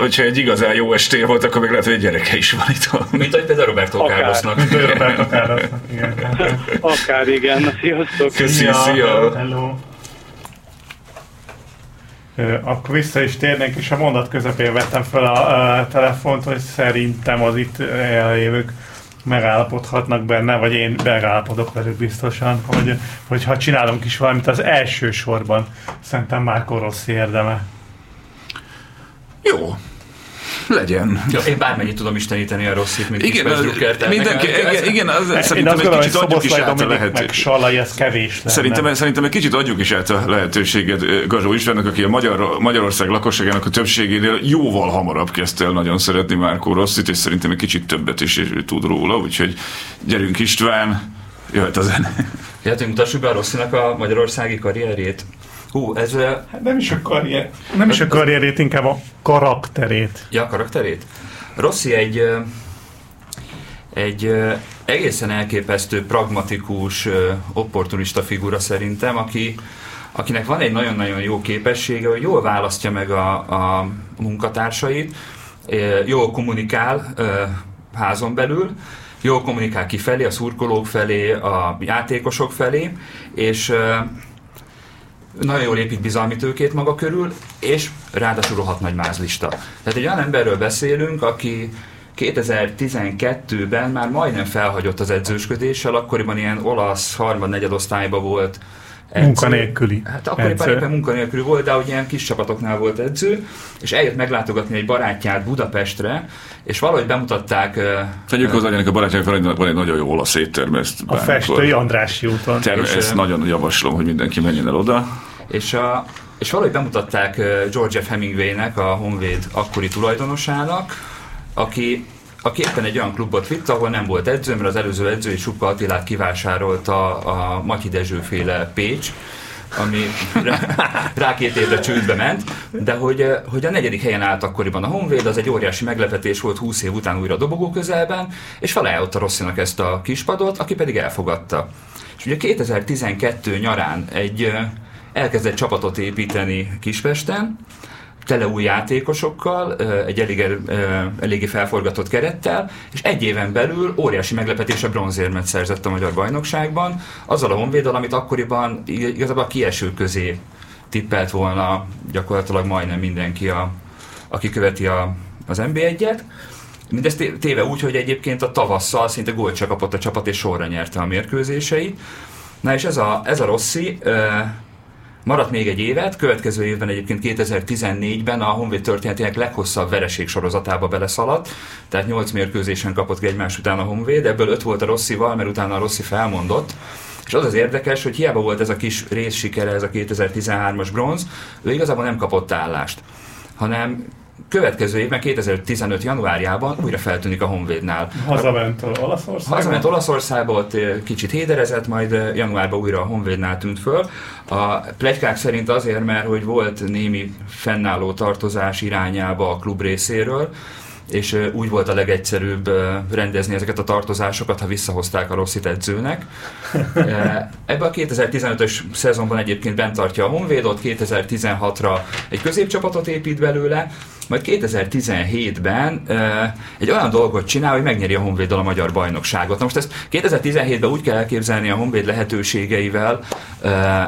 hogyha egy igazán jó estél volt, akkor még lehet, hogy egy gyereke is van itt. Mint ahogy például Roberto Akár. Carlosnak. Roberto Carlosnak, igen. Akár igen, na sziasztok! Köszi, szia! Hello. Ö, Akkor vissza is térnénk, és a mondat közepén vettem fel a, a telefont, hogy szerintem az itt eljövők megállapodhatnak benne, vagy én megállapodok velük biztosan, hogy, hogy ha csinálunk is valamit az első sorban, szerintem már Rossi érdeme. Jó. Legyen. Ja, én bármennyit tudom isteníteni a rosszit, mint Igen, az, mindenki, igen, igen, az, Én szerintem azt egy gondolom, hogy kicsit adjuk is át a lehetőséget. Sallai, ez kevés lenne. Szerintem, szerintem egy kicsit adjuk is át a lehetőséget Gazsó Istvánnak, aki a Magyar, Magyarország lakosságának a többségénél jóval hamarabb kezdte el nagyon szeretni Márkó Rosszit, és szerintem egy kicsit többet is tud róla, úgyhogy gyerünk István, jöhet a zene. Ja, hogy mutassuk be a Rosszinak a magyarországi karrierjét. Hú, ez... Hát nem is a karrier, nem is a karrierét, inkább a karakterét. Ja, a karakterét? Rossi egy, egy egészen elképesztő, pragmatikus, opportunista figura szerintem, aki, akinek van egy nagyon-nagyon jó képessége, hogy jól választja meg a, a munkatársait, jól kommunikál házon belül, jól kommunikál kifelé, a szurkolók felé, a játékosok felé, és nagyon jól épít bizalmi tőkét maga körül, és ráadásul rohadt nagy mázlista. Tehát egy olyan emberről beszélünk, aki 2012-ben már majdnem felhagyott az edzősködéssel, akkoriban ilyen olasz harmad-negyed osztályban volt edző. Munkanélküli Hát akkoriban edző. éppen munkanélküli volt, de ugye ilyen kis csapatoknál volt edző, és eljött meglátogatni egy barátját Budapestre, és valahogy bemutatták Tegyük hozzá, hogy ennek a barátjának van egy, van egy nagyon jó olasz étterm, ezt A festői Andrássy úton. Terve, És, ezt nagyon javaslom, hogy mindenki menjen el oda. És, a, és valahogy bemutatták George F. Hemingwaynek, a Honvéd akkori tulajdonosának, aki, aki éppen egy olyan klubot vitt, ahol nem volt edző, mert az előző edző és Supka Attilát kivásárolta a Matyi Dezső Pécs, ami rá, rá két évre csődbe ment, de hogy, ö, hogy a negyedik helyen állt akkoriban a Honvéd, az egy óriási meglepetés volt 20 év után újra a dobogó közelben, és felajánlotta Rosszinak ezt a kispadot, aki pedig elfogadta. És ugye 2012 nyarán egy ö, elkezdett csapatot építeni Kispesten, tele új játékosokkal, egy elég, eléggé felforgatott kerettel, és egy éven belül óriási meglepetés a bronzérmet szerzett a magyar bajnokságban, azzal a honvéddal, amit akkoriban ig- igazából a kieső közé tippelt volna gyakorlatilag majdnem mindenki, a, aki követi a, az NB1-et. Mindezt té- téve úgy, hogy egyébként a tavasszal szinte gólt csak kapott a csapat, és sorra nyerte a mérkőzéseit. Na és ez a, ez a Rossi maradt még egy évet, következő évben egyébként 2014-ben a Honvéd történetének leghosszabb vereség sorozatába beleszaladt, tehát 8 mérkőzésen kapott egymás után a Honvéd, ebből 5 volt a Rosszival, mert utána a Rossi felmondott, és az az érdekes, hogy hiába volt ez a kis részsikere, ez a 2013-as bronz, ő igazából nem kapott állást, hanem következő évben, 2015. januárjában újra feltűnik a Honvédnál. Hazament Olaszországba. Hazament Olaszországba, ott eh, kicsit héderezett, majd eh, januárban újra a Honvédnál tűnt föl. A plegykák szerint azért, mert hogy volt némi fennálló tartozás irányába a klub részéről, és eh, úgy volt a legegyszerűbb rendezni ezeket a tartozásokat, ha visszahozták a Rosszit edzőnek. Ebben a 2015-ös szezonban egyébként bent tartja a Honvédot, 2016-ra egy középcsapatot épít belőle, majd 2017-ben eh, egy olyan dolgot csinál, hogy megnyeri a Honvéddal a magyar bajnokságot. Na most ezt 2017-ben úgy kell elképzelni a Honvéd lehetőségeivel, eh,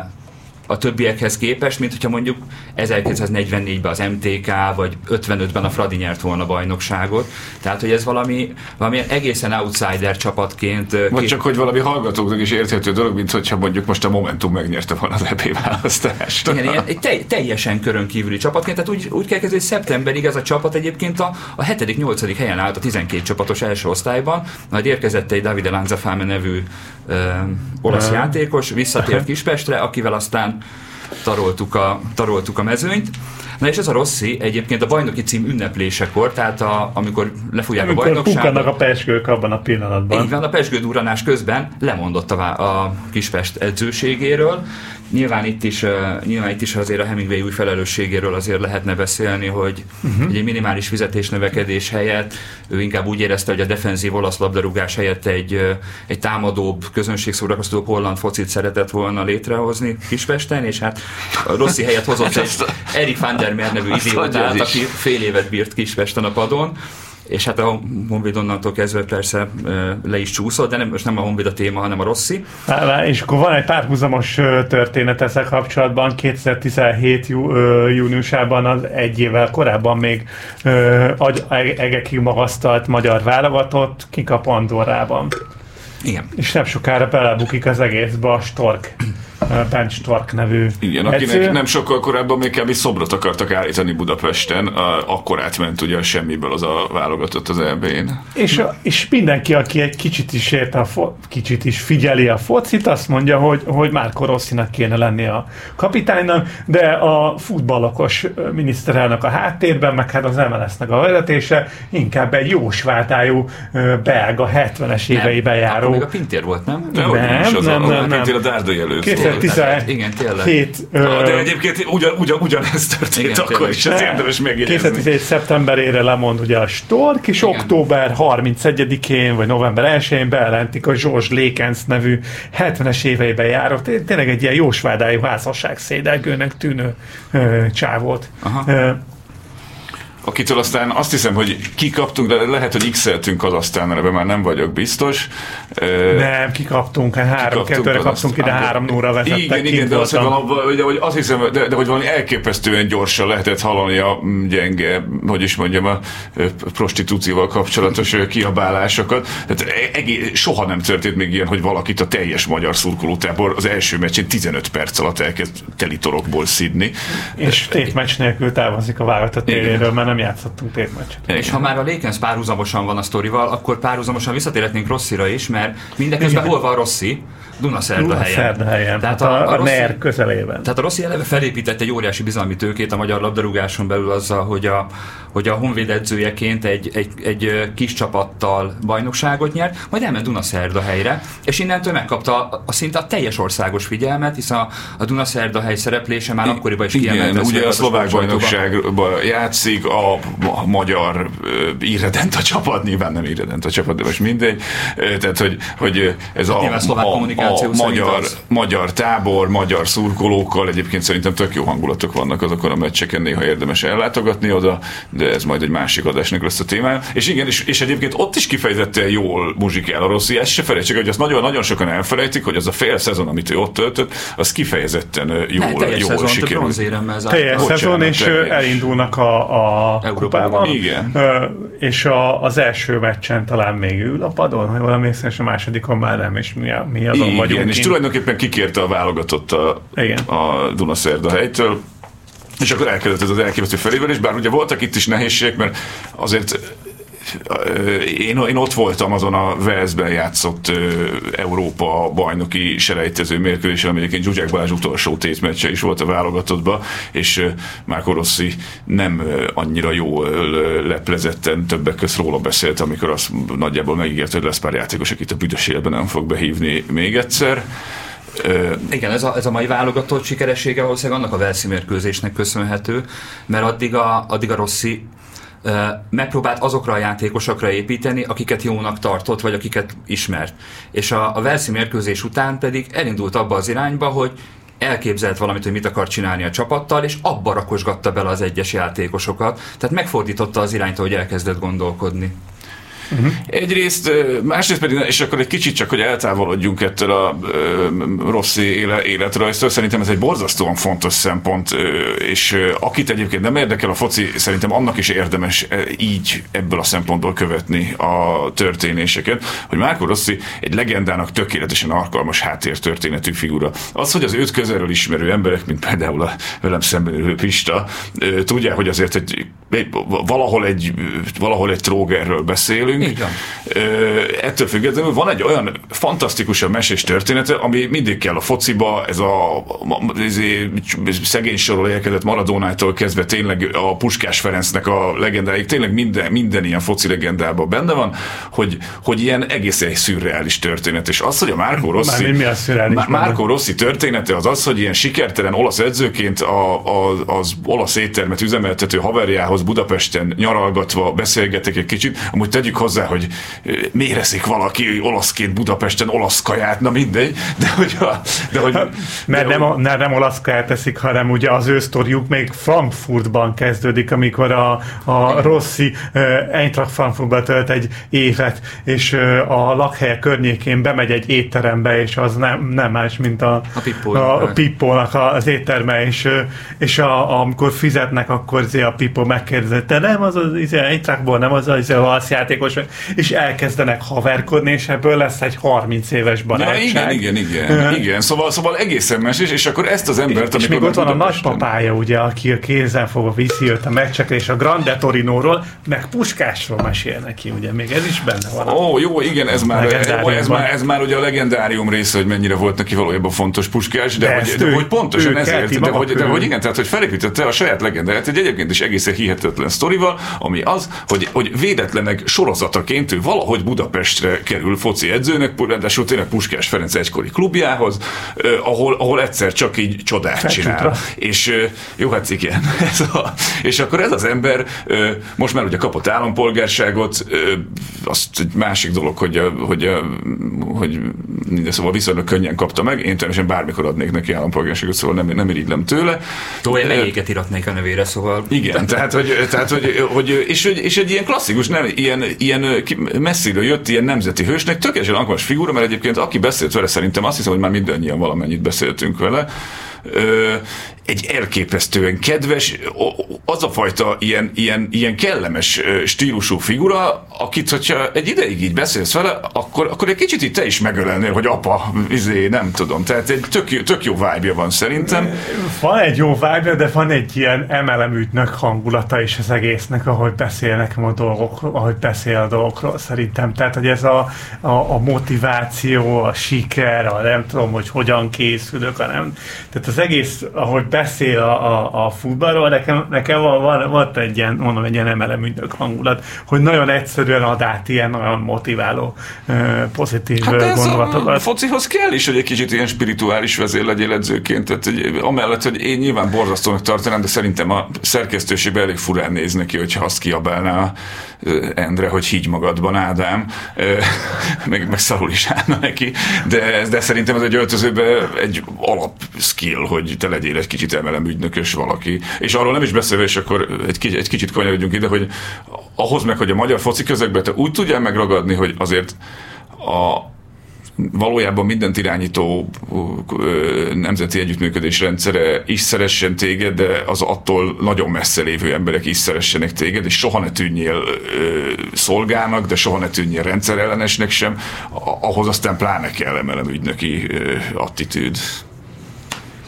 a többiekhez képest, mint hogyha mondjuk 1944-ben az MTK, vagy 55-ben a Fradi nyert volna a bajnokságot. Tehát, hogy ez valami, valami egészen outsider csapatként... Vagy kép- csak, hogy valami hallgatóknak is érthető dolog, mint hogyha mondjuk most a Momentum megnyerte volna az EP választást. Igen, ilyen, egy te, teljesen körön kívüli csapatként, tehát úgy, úgy kell kezdeni, hogy szeptemberig ez a csapat egyébként a, a 7.-8. helyen állt a 12 csapatos első osztályban, majd érkezett egy Davide Lanzafame nevű ö, olasz játékos, visszatért Kispestre, akivel aztán taroltuk a, taroltuk a mezőnyt. Na és ez a Rossi egyébként a bajnoki cím ünneplésekor, tehát a, amikor lefújják a Amikor bajnokságot, kukkannak a peskők abban a pillanatban. így van, a Pesgő duranás közben lemondott a, a Kispest edzőségéről. Nyilván itt, is, uh, nyilván itt is azért a Hemingway új felelősségéről azért lehetne beszélni, hogy uh-huh. egy minimális fizetésnövekedés helyett ő inkább úgy érezte, hogy a defenzív olasz labdarúgás helyett egy, egy támadóbb, közönségszórakoztató holland focit szeretett volna létrehozni Kispesten, és hát a Rossi helyett hozott egy Erik van der Meer nevű idiótát, aki fél évet bírt Kispesten a padon, és hát a Honvéd onnantól kezdve persze le is csúszott, de nem, most nem a Honvéd a téma, hanem a Rossi. És akkor van egy párhuzamos történet ezzel kapcsolatban. 2017 jú, júniusában, az egy évvel korábban még agy, eg- egekig magasztalt magyar válogatott kikap Andorrában. Igen. És nem sokára belebukik az egészbe a Stork Ben Stark nevű Igen, edző. akinek nem sokkal korábban még kb. szobrot akartak állítani Budapesten, akkor átment ugye a semmiből az a válogatott az EB-n. És, és mindenki, aki egy kicsit is ért a fo- kicsit is figyeli a focit, azt mondja, hogy, hogy Márko Rosszinak kéne lenni a kapitánynak, de a futballokos miniszterelnök a háttérben, meg hát az MLS-nek a vezetése inkább egy jósváltájú ö, belga 70-es éveiben Akkor járó. még a Pintér volt, nem? De Nem, nem, a, nem, a, nem. a Dárdai előtt. 2017 Igen, tényleg. ö, De egyébként ugyan, ugyan, ugyanez történt Igen, akkor tényleg. is, ez érdemes megjegyezni. 2017 szeptemberére lemond ugye a Stork, és Igen. október 31-én vagy november 1-én bejelentik a George Lékensz nevű 70-es éveiben járó, té- tényleg egy ilyen jósvádájú házasság szédelgőnek tűnő ö, csávót. Aha. Ö, Akitől aztán azt hiszem, hogy kikaptunk, de lehet, hogy x-eltünk az aztán, ebben már nem vagyok biztos. Nem, kikaptunk, hát három kettőre kaptunk ide, három nóra vezettek, Igen, igen, de azt, hogy, hogy azt hiszem, de, de hogy valami elképesztően gyorsan lehetett hallani a mm, gyenge, hogy is mondjam, a prostitúcióval kapcsolatos kiabálásokat. Tehát e- egész, soha nem történt még ilyen, hogy valakit a teljes magyar szurkolótábor az első meccsén 15 perc alatt elkezd telitorokból szidni. És tétmeccs nélkül távozik a válogatott téréről, mert nem játszottunk tétmeccset. És ha már a Lakens párhuzamosan van a sztorival, akkor párhuzamosan visszatérhetnénk Rosszira is, mert mindeközben hol van Rossi? Dunaszerda helyen. Helyen, Tehát a, a, a Rossi- NER közelében. Tehát a Rossi eleve felépített egy óriási bizalmi tőkét a magyar labdarúgáson belül azzal, hogy a, hogy a Honvéd edzőjeként egy, egy, egy kis csapattal bajnokságot nyert, majd elment Dunaszerda helyre, és innentől megkapta a, a szinte a teljes országos figyelmet, hiszen a, a Dunaszerda hely szereplése már akkoriban is Igen, kiemelt. ugye a szlovák bajnokságban játszik, a, a magyar irredent a csapat, nyilván nem irredent a csapat, de most mindegy. Tehát, hogy, hogy ez a, szlovák a, kommunikáció a magyar, az. magyar tábor, magyar szurkolókkal, egyébként szerintem tök jó hangulatok vannak azokon a meccseken, néha érdemes ellátogatni oda, de ez majd egy másik adásnak lesz a témája. És igen, és, és egyébként ott is kifejezetten jól muzsikál a Rossi, ezt se felejtsük, hogy azt nagyon-nagyon sokan elfelejtik, hogy az a fél szezon, amit ő ott töltött, az kifejezetten ö, Ne, jól, teljes jól sikerült. teljes szezon, és teljes. elindulnak a, a Európában. Igen. Ö, és a, az első meccsen talán még ül a padon, ha jól emlékszem, és a másodikon már nem, és mi, a- mi azon Igen, vagyunk. és kint. tulajdonképpen kikérte a válogatott a, Igen. a Dunaszerda helytől, és akkor elkezdett ez az elképesztő felépülés, bár ugye voltak itt is nehézségek, mert azért én, én ott voltam azon a Velszben játszott Európa bajnoki selejtező mérkőzésen, ami egyébként Zsuzsák Balázs utolsó tétmeccse is volt a válogatottba, és ö, Márko Rossi nem annyira jól leplezetten többek közt róla beszélt, amikor azt nagyjából megígért, hogy lesz pár játékos, akit a büdös életben nem fog behívni még egyszer. Ö, Igen, ez a, ez a mai válogatott sikeressége valószínűleg annak a Velszi mérkőzésnek köszönhető, mert addig a, addig a Rossi megpróbált azokra a játékosokra építeni, akiket jónak tartott, vagy akiket ismert. És a, a Velszi mérkőzés után pedig elindult abba az irányba, hogy elképzelt valamit, hogy mit akar csinálni a csapattal, és abba rakosgatta bele az egyes játékosokat. Tehát megfordította az irányt, hogy elkezdett gondolkodni. Egyrészt, ö, másrészt pedig, és akkor egy kicsit csak, hogy eltávolodjunk ettől a rossz éle, életrajztól, szerintem ez egy borzasztóan fontos szempont, és akit egyébként nem érdekel a foci, szerintem annak is érdemes így ebből a szempontból követni a történéseket, hogy Márko Rossi egy legendának tökéletesen alkalmas háttértörténetű figura. Az, hogy az őt közelről ismerő emberek, mint például a velem szemben ülő Pista, tudják, hogy azért egy, egy, valahol egy valahol egy trógerről beszélünk, Így van. Ö, ettől függetlenül van egy olyan fantasztikusan mesés története, ami mindig kell a fociba, ez a ez szegény sorról érkezett Maradónától kezdve tényleg a Puskás Ferencnek a legendáig, tényleg minden, minden ilyen foci legendában benne van, hogy, hogy ilyen egészen egy szürreális történet. És az, hogy a Márko Rossi... Mármint mi a Má- Rossi története az az, hogy ilyen sikertelen olasz edzőként a, a, az olasz éttermet üzemeltető haverjához Budapesten nyaralgatva beszélgetek egy kicsit. Amúgy tegyük hozzá, hogy ö, miért eszik valaki olaszként Budapesten olasz kaját, na mindegy, de hogy, a, de hogy Mert de, nem, a, nem, nem olasz kaját teszik, hanem ugye az ő sztoriuk még Frankfurtban kezdődik, amikor a, a Rossi uh, Eintracht Frankfurtba tölt egy évet, és uh, a lakhelye környékén bemegy egy étterembe, és az nem, nem más, mint a, A Pippó. a, a Pippónak az étterme, és, és a, amikor fizetnek, akkor azért a Pippó megkérdezi, te nem az az izé, Eintrachtból, nem az az izé, olasz játékos, játékos, és elkezdenek haverkodni, és ebből lesz egy 30 éves Ja, barátság. igen, igen, igen, igen. Szóval, szóval egészen mesés, és akkor ezt az embert, És még ott van a nagypapája, ugye, aki a kézen fogva viszi őt a meccsekre, és a Grande Torinóról, meg Puskásról mesél neki, ugye, még ez is benne van. Ó, jó, igen, ez már, ez, már, ez már ugye a legendárium része, hogy mennyire volt neki valójában fontos Puskás, de, De hogy, de ő- hogy pontosan ezért, de hogy, de hogy igen, tehát hogy felépítette a saját legendáját egy egyébként is egészen hihetetlen sztorival, ami az, hogy, hogy védetlenek sorozataként ő valahogy Budapestre kerül foci edzőnek, ráadásul tényleg Puskás Ferenc egykori klubjához, eh, ahol, ahol egyszer csak így csodát Felcsútra. csinál. És eh, jó, hát igen. Ez a, és akkor ez az ember eh, most már ugye kapott állampolgárságot, eh, azt egy másik dolog, hogy, a, hogy, a, hogy minden szóval viszonylag könnyen kapta meg. Én természetesen bármikor adnék neki állampolgárságot, szóval nem, nem irigylem tőle. Tó, én megyéket iratnék a nevére, szóval... igen, tehát hogy, tehát, hogy, hogy és, hogy, és egy ilyen klasszikus, nem, ilyen, ilyen ki- messziről jött ilyen nemzeti hősnek, tökéletesen alkalmas figura, mert egyébként aki beszélt vele, szerintem azt hiszem, hogy már mindannyian valamennyit beszéltünk vele, egy elképesztően kedves, az a fajta ilyen, ilyen, ilyen kellemes stílusú figura, akit, hogyha egy ideig így beszélsz vele, akkor, akkor egy kicsit itt te is megölelnél, hogy apa, izé, nem tudom. Tehát egy tök, tök jó vibe van szerintem. Van egy jó vibe, de van egy ilyen emelemütnök hangulata is az egésznek, ahogy beszél nekem a dolgok, ahogy beszél a dolgokról szerintem. Tehát, hogy ez a, a, a motiváció, a siker, a nem tudom, hogy hogyan készülök, nem. Tehát az egész, ahogy beszél a, a, a futballról, nekem, nekem van, van, volt egy ilyen, mondom, egy ilyen emelemütnök hangulat, hogy nagyon egyszerűen ad át ilyen nagyon motiváló, pozitív Hát ez a gondolatokat. focihoz kell is, hogy egy kicsit ilyen spirituális vezér legyél edzőként. Tehát, hogy amellett, hogy én nyilván borzasztónak tartanám, de szerintem a szerkesztőségben elég furán néz neki, hogyha azt kiabálná Endre, hogy higgy magadban, Ádám, meg, meg szarul is állna neki, de, de szerintem ez egy öltözőben egy alap skill, hogy te legyél egy kicsit emelem ügynökös valaki. És arról nem is beszélve, és akkor egy, kicsit- egy kicsit kanyarodjunk ide, hogy ahhoz meg, hogy a magyar foci közegben te úgy tudjál megragadni, hogy azért a, valójában mindent irányító nemzeti együttműködés rendszere is szeressen téged, de az attól nagyon messze lévő emberek is szeressenek téged, és soha ne tűnjél szolgának, de soha ne tűnjél rendszerellenesnek sem, ahhoz aztán pláne kell emelem ügynöki attitűd.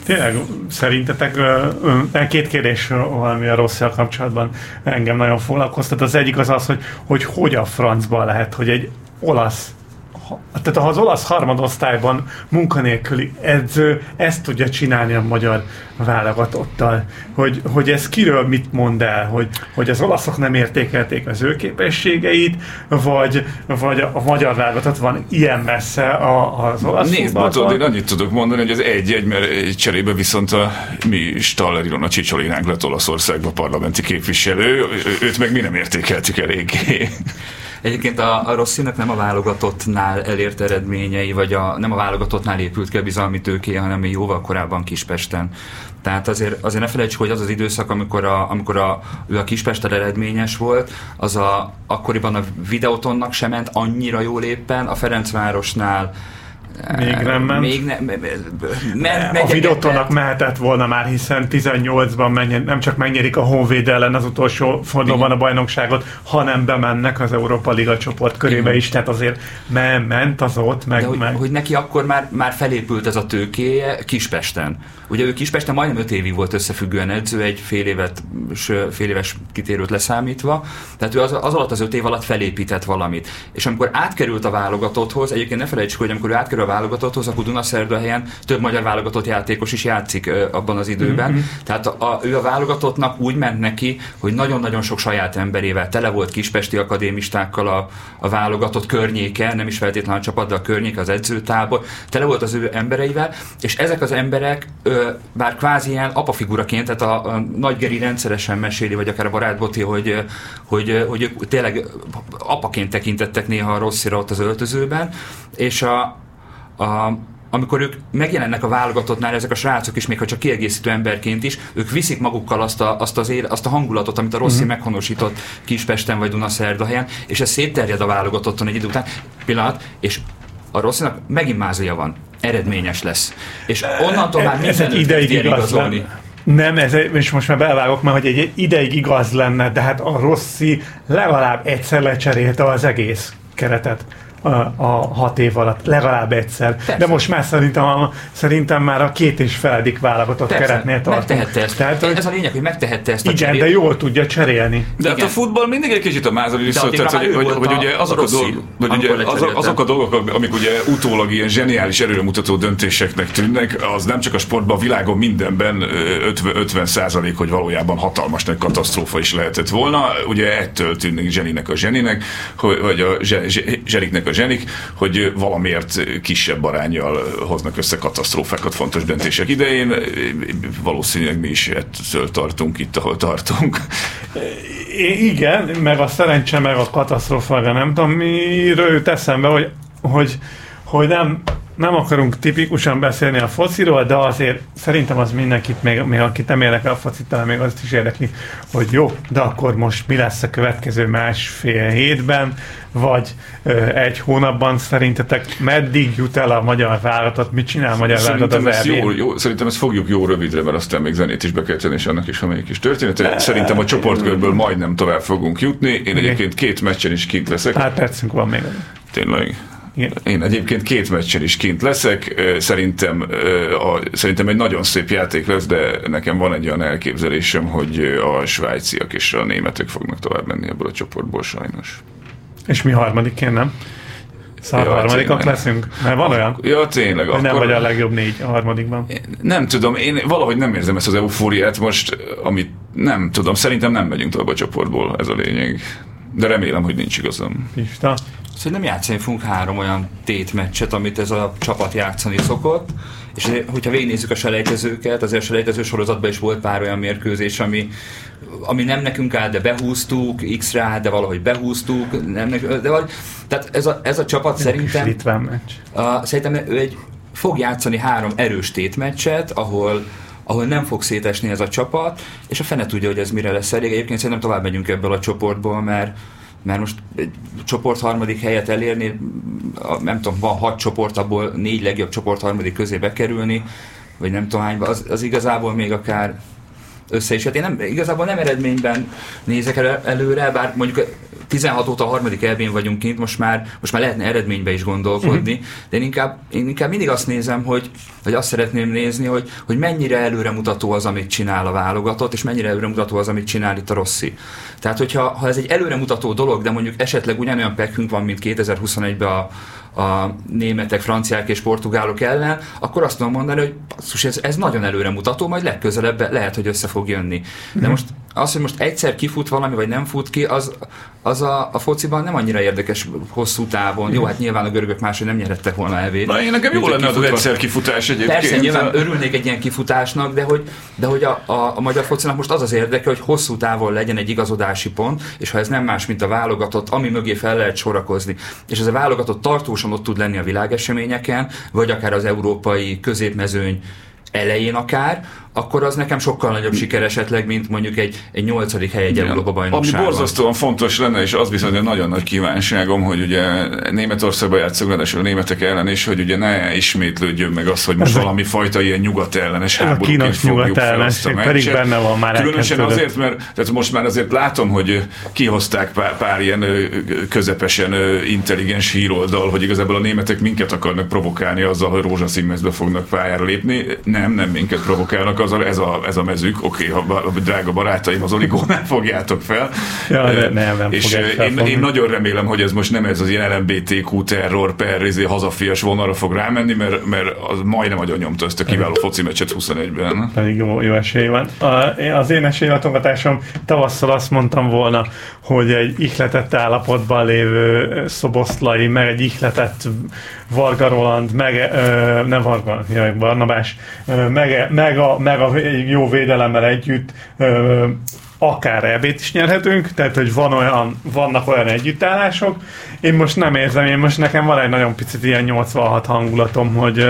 Tényleg, szerintetek két kérdés valami a rossz kapcsolatban engem nagyon foglalkoztat. Az egyik az az, hogy hogy, hogy a francban lehet, hogy egy olasz tehát az olasz harmadosztályban munkanélküli edző ezt tudja csinálni a magyar válogatottal, hogy, hogy ez kiről mit mond el, hogy, hogy az olaszok nem értékelték az ő képességeit, vagy, vagy a magyar válogatott van ilyen messze a, az olasz Nézd, tudod, én annyit tudok mondani, hogy az egy-egy, mert cserébe viszont a mi Staller Ilona Csicsolinánk lett Olaszországba parlamenti képviselő, őt meg mi nem értékeltük eléggé. Egyébként a, a Rosszinak nem a válogatottnál elért eredményei, vagy a, nem a válogatottnál épült ki a bizalmi tőkéje, hanem még jóval korábban Kispesten. Tehát azért, azért ne felejtsük, hogy az az időszak, amikor, a, amikor a, ő a Kispesten eredményes volt, az a, akkoriban a Videotonnak sem ment annyira jól éppen, a Ferencvárosnál Még nem ment. Még ne, me, me, me, a videótónak mehetett volna már, hiszen 18-ban mennyi, nem csak megnyerik a Honvéd ellen az utolsó fordulóban a bajnokságot, hanem bemennek az Európa Liga csoport körébe Igen. is, tehát azért me- ment az ott, meg, De hogy, meg. hogy neki akkor már, már felépült ez a tőkéje Kispesten. Ugye ő Kispesten majdnem öt évig volt összefüggően edző, egy fél, évet, fél éves kitérőt leszámítva, tehát ő az, az alatt az öt év alatt felépített valamit. És amikor átkerült a válogatotthoz, egyébként ne felejtsük, hogy amikor ő átkerül a válogatotthoz, akkor Dunaszerdahelyen több magyar válogatott játékos is játszik abban az időben. Mm-hmm. Tehát a, a, ő a válogatottnak úgy ment neki, hogy nagyon-nagyon sok saját emberével tele volt kispesti akadémistákkal a, a válogatott környéke, nem is feltétlenül a csapat, de a környéke, az edzőtábor, tele volt az ő embereivel, és ezek az emberek, ö, bár kvázi ilyen apafiguraként, tehát a, a Nagy Geri rendszeresen meséli, vagy akár a barátboti, hogy, ö, hogy, ö, hogy ők tényleg apaként tekintettek néha a rosszira ott az öltözőben, és a, a amikor ők megjelennek a válogatottnál, ezek a srácok is, még ha csak kiegészítő emberként is, ők viszik magukkal azt a, azt az éle, azt a hangulatot, amit a Rossi uh-huh. meghonosított Kispesten vagy Dunaszerdahelyen, és ez szétterjed a válogatotton egy idő után. Pillanat, és a Rosszinak megint mázlia van, eredményes lesz. És onnantól már minden ideig ideig igaz, igazolni. nem? Ez, és most már belvágok, mert hogy egy ideig igaz lenne, de hát a Rossi legalább egyszer lecserélte az egész keretet a, hat év alatt, legalább egyszer. Persze. De most már szerintem, a, szerintem már a két és feledik válogatott Persze, keretnél tartunk. megtehette ezt. Tehát, hogy, Ez a lényeg, hogy megtehette ezt a igen, cserét. de jól tudja cserélni. De hát a futball mindig egy kicsit a addigra tehát, hogy, hogy, hogy ugye azok a, dolgok, hogy ugye azok, a dolgok, amik ugye utólag ilyen zseniális előremutató döntéseknek tűnnek, az nem csak a sportban, a világon mindenben ö, 50, 50 százalék, hogy valójában hatalmas nagy katasztrófa is lehetett volna. Ugye ettől tűnik zseninek a zseninek, hogy, vagy a zse- zse- zseniknek a zsenik, hogy valamiért kisebb arányjal hoznak össze katasztrófákat fontos döntések idején. Valószínűleg mi is ettől tartunk itt, ahol tartunk. Igen, meg a szerencse, meg a katasztrófa, nem tudom, miről jut eszembe, hogy, hogy, hogy nem, nem akarunk tipikusan beszélni a fociról, de azért szerintem az mindenkit, még, még akit nem érdekel a focit, talán még azt is érdekli, hogy jó, de akkor most mi lesz a következő másfél hétben, vagy ö, egy hónapban szerintetek meddig jut el a magyar vállalatot, mit csinál a magyar vállalat az EB-n? jó, jó, szerintem ezt fogjuk jó rövidre, mert aztán még zenét is be kell tenni, és annak is van egy kis történet. Szerintem a csoportkörből majdnem tovább fogunk jutni. Én egyébként két meccsen is kint leszek. Pár percünk van még. Tényleg. Igen. Én egyébként két meccsen is kint leszek. Szerintem, a, szerintem egy nagyon szép játék lesz, de nekem van egy olyan elképzelésem, hogy a svájciak és a németek fognak tovább menni ebből a csoportból sajnos. És mi harmadikén, nem? Szóval Ja, harmadikak tényleg. leszünk? Mert van olyan, Ja, tényleg. hogy nem akkor- vagy a legjobb négy a harmadikban. Nem tudom, én valahogy nem érzem ezt az eufóriát most, amit nem tudom, szerintem nem megyünk tovább a csoportból, ez a lényeg. De remélem, hogy nincs igazam. Pista. Szerintem játszani fogunk három olyan tétmeccset, amit ez a csapat játszani szokott, és hogyha végignézzük a selejtezőket, azért a selejtező sorozatban is volt pár olyan mérkőzés, ami, ami nem nekünk áll, de behúztuk, X-re áll, de valahogy behúztuk, nem nekünk, de vagy, tehát ez a, ez a csapat Kis szerintem, litván meccs. Uh, szerintem ő egy, fog játszani három erős tétmeccset, ahol ahol nem fog szétesni ez a csapat, és a fene tudja, hogy ez mire lesz elég. Egyébként szerintem tovább megyünk ebből a csoportból, mert mert most egy csoport harmadik helyet elérni, nem tudom, van hat csoport, abból négy legjobb csoport harmadik közé bekerülni, vagy nem tudom hányba, az, az igazából még akár össze is. Hát én nem, igazából nem eredményben nézek el, előre, bár mondjuk 16 óta a harmadik elvén vagyunk kint, most már, most már lehetne eredménybe is gondolkodni, de én inkább, én inkább mindig azt nézem, hogy, vagy azt szeretném nézni, hogy, hogy mennyire előremutató az, amit csinál a válogatott, és mennyire előremutató az, amit csinál itt a Rossi. Tehát, hogyha ha ez egy előremutató dolog, de mondjuk esetleg ugyanolyan pekünk van, mint 2021-ben a, a németek, franciák és portugálok ellen, akkor azt tudom mondani, hogy basszus, ez, ez nagyon előremutató, majd legközelebb lehet, hogy össze fog jönni. De most az, hogy most egyszer kifut valami, vagy nem fut ki, az, az a, a fociban nem annyira érdekes hosszú távon. Jó, hát nyilván a görögök máshogy nem nyerhettek volna elvét. Na, én nekem jó lenne az, egyszer kifutás egyébként. Persze, nyilván örülnék egy ilyen kifutásnak, de hogy, de hogy a, a, a magyar focinak most az az érdeke, hogy hosszú távon legyen egy igazodási pont, és ha ez nem más, mint a válogatott, ami mögé fel lehet sorakozni, és ez a válogatott tartósan ott tud lenni a világeseményeken, vagy akár az európai középmezőny elején akár, akkor az nekem sokkal nagyobb siker esetleg, mint mondjuk egy, egy nyolcadik hely egy Európa Ami bajnokságban. borzasztóan fontos lenne, és az viszont egy nagyon nagy kívánságom, hogy ugye Németországban játszunk, ráadásul a németek ellen is, hogy ugye ne ismétlődjön meg az, hogy most Ez a- valami fajta ilyen nyugat ellenes Ez a háborúként kínos fogjuk nyugat fel azt a ellenség, pedig benne van már Különösen azért, mert tehát most már azért látom, hogy kihozták pár, pár ilyen közepesen intelligens híroldal, hogy igazából a németek minket akarnak provokálni azzal, hogy rózsaszín mezbe fognak pályára lépni. Nem, nem minket provokálnak, azzal ez a, ez a mezük, oké, ha ba- drága barátaim, az oligónál fogjátok fel. Ja, de nem, nem és én, én nagyon remélem, hogy ez most nem ez az ilyen LMBTQ terror per izé, hazafias vonalra fog rámenni, mert, mert az majdnem nagyon nyomta ezt a kiváló foci meccset 21-ben. Pedig jó, jó esély van. A, az én esélylatogatásom tavasszal azt mondtam volna, hogy egy ihletett állapotban lévő szoboszlai, meg egy ihletett Varga Roland, meg, ö, nem Varga, jaj, Barnabás, ö, meg, meg, a, meg a jó védelemmel együtt ö, akár ebét is nyerhetünk, tehát hogy van olyan, vannak olyan együttállások. Én most nem érzem, én most nekem van egy nagyon picit ilyen 86 hangulatom, hogy,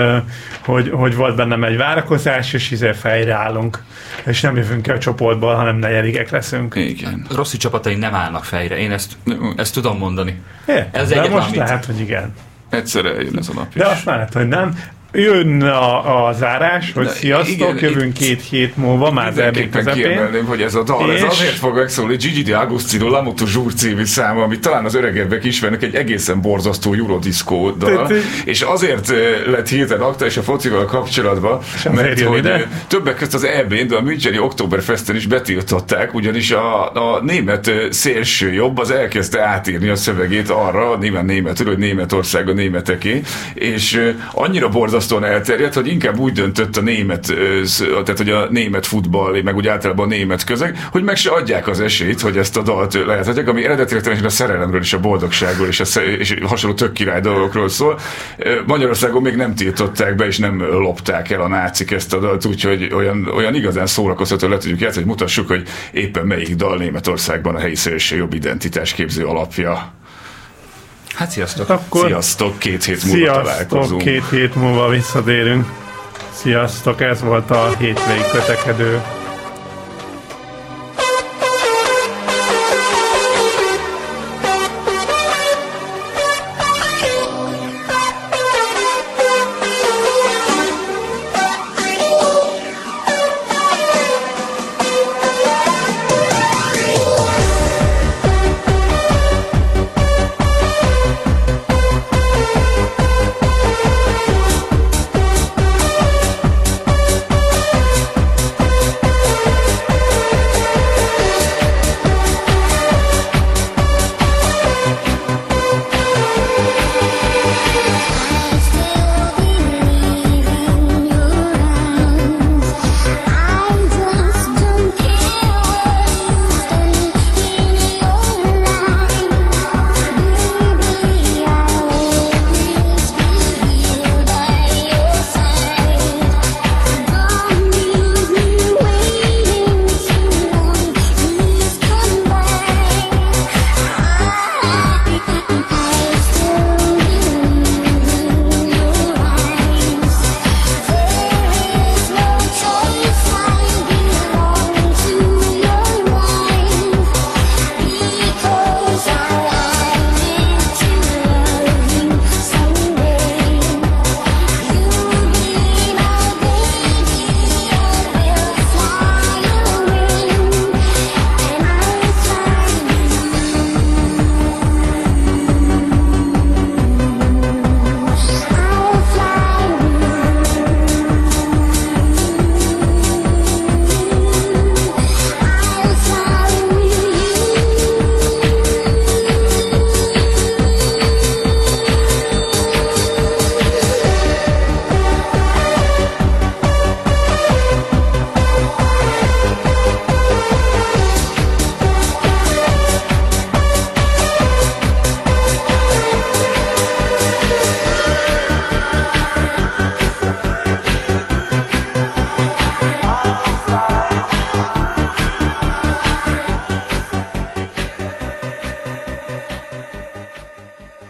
hogy, hogy volt bennem egy várakozás, és izé fejreállunk. És nem jövünk ki a csoportból, hanem negyedikek leszünk. Igen. Rossi csapatai nem állnak fejre, én ezt, ezt tudom mondani. É, Ez de egyetlen, most amit- lehet, hogy igen. Egyszer eljön ez a nap is. De azt lehet, hogy nem. Jön a, a zárás, hogy Na, sziasztok, igen, jövünk két hét múlva, már az EB Mindenképpen közepén. hogy ez a dal, ez És- azért fog megszólni, Gigi Di Agostino Lamutu Zsúr című száma, amit talán az öregebbek ismernek, egy egészen borzasztó eurodisco dal, és azért eh, lett hirtelen akta és a focival kapcsolatban, mert hogy eh, többek között az EB-n, de a Müncheni Oktoberfesten is betiltották, ugyanis a, a német eh, szélső jobb az elkezdte átírni a szövegét arra, nyilván németül, hogy Németország a németeké, és annyira borzasztóan elterjedt, hogy inkább úgy döntött a német, eh, tehát hogy a német futball, meg úgy általában a német közeg, hogy meg se adják az esélyt, hogy ezt a dalt lehethetják, ami eredetileg a szerelemről és a boldogságról és, a és hasonló tök király dolgokról szól. Magyarországon még nem tiltották be, és nem lopták el a nácik ezt a dalt, úgyhogy olyan, olyan igazán szórakoztató le tudjuk játszani, hogy mutassuk, hogy éppen melyik dal Németországban a helyi szélső jobb identitás képző alapja. Hát sziasztok! Akkor Sziasztok, két hét múlva sziasztok, találkozunk. két hét múlva visszatérünk. Sziasztok, ez volt a hétvégi kötekedő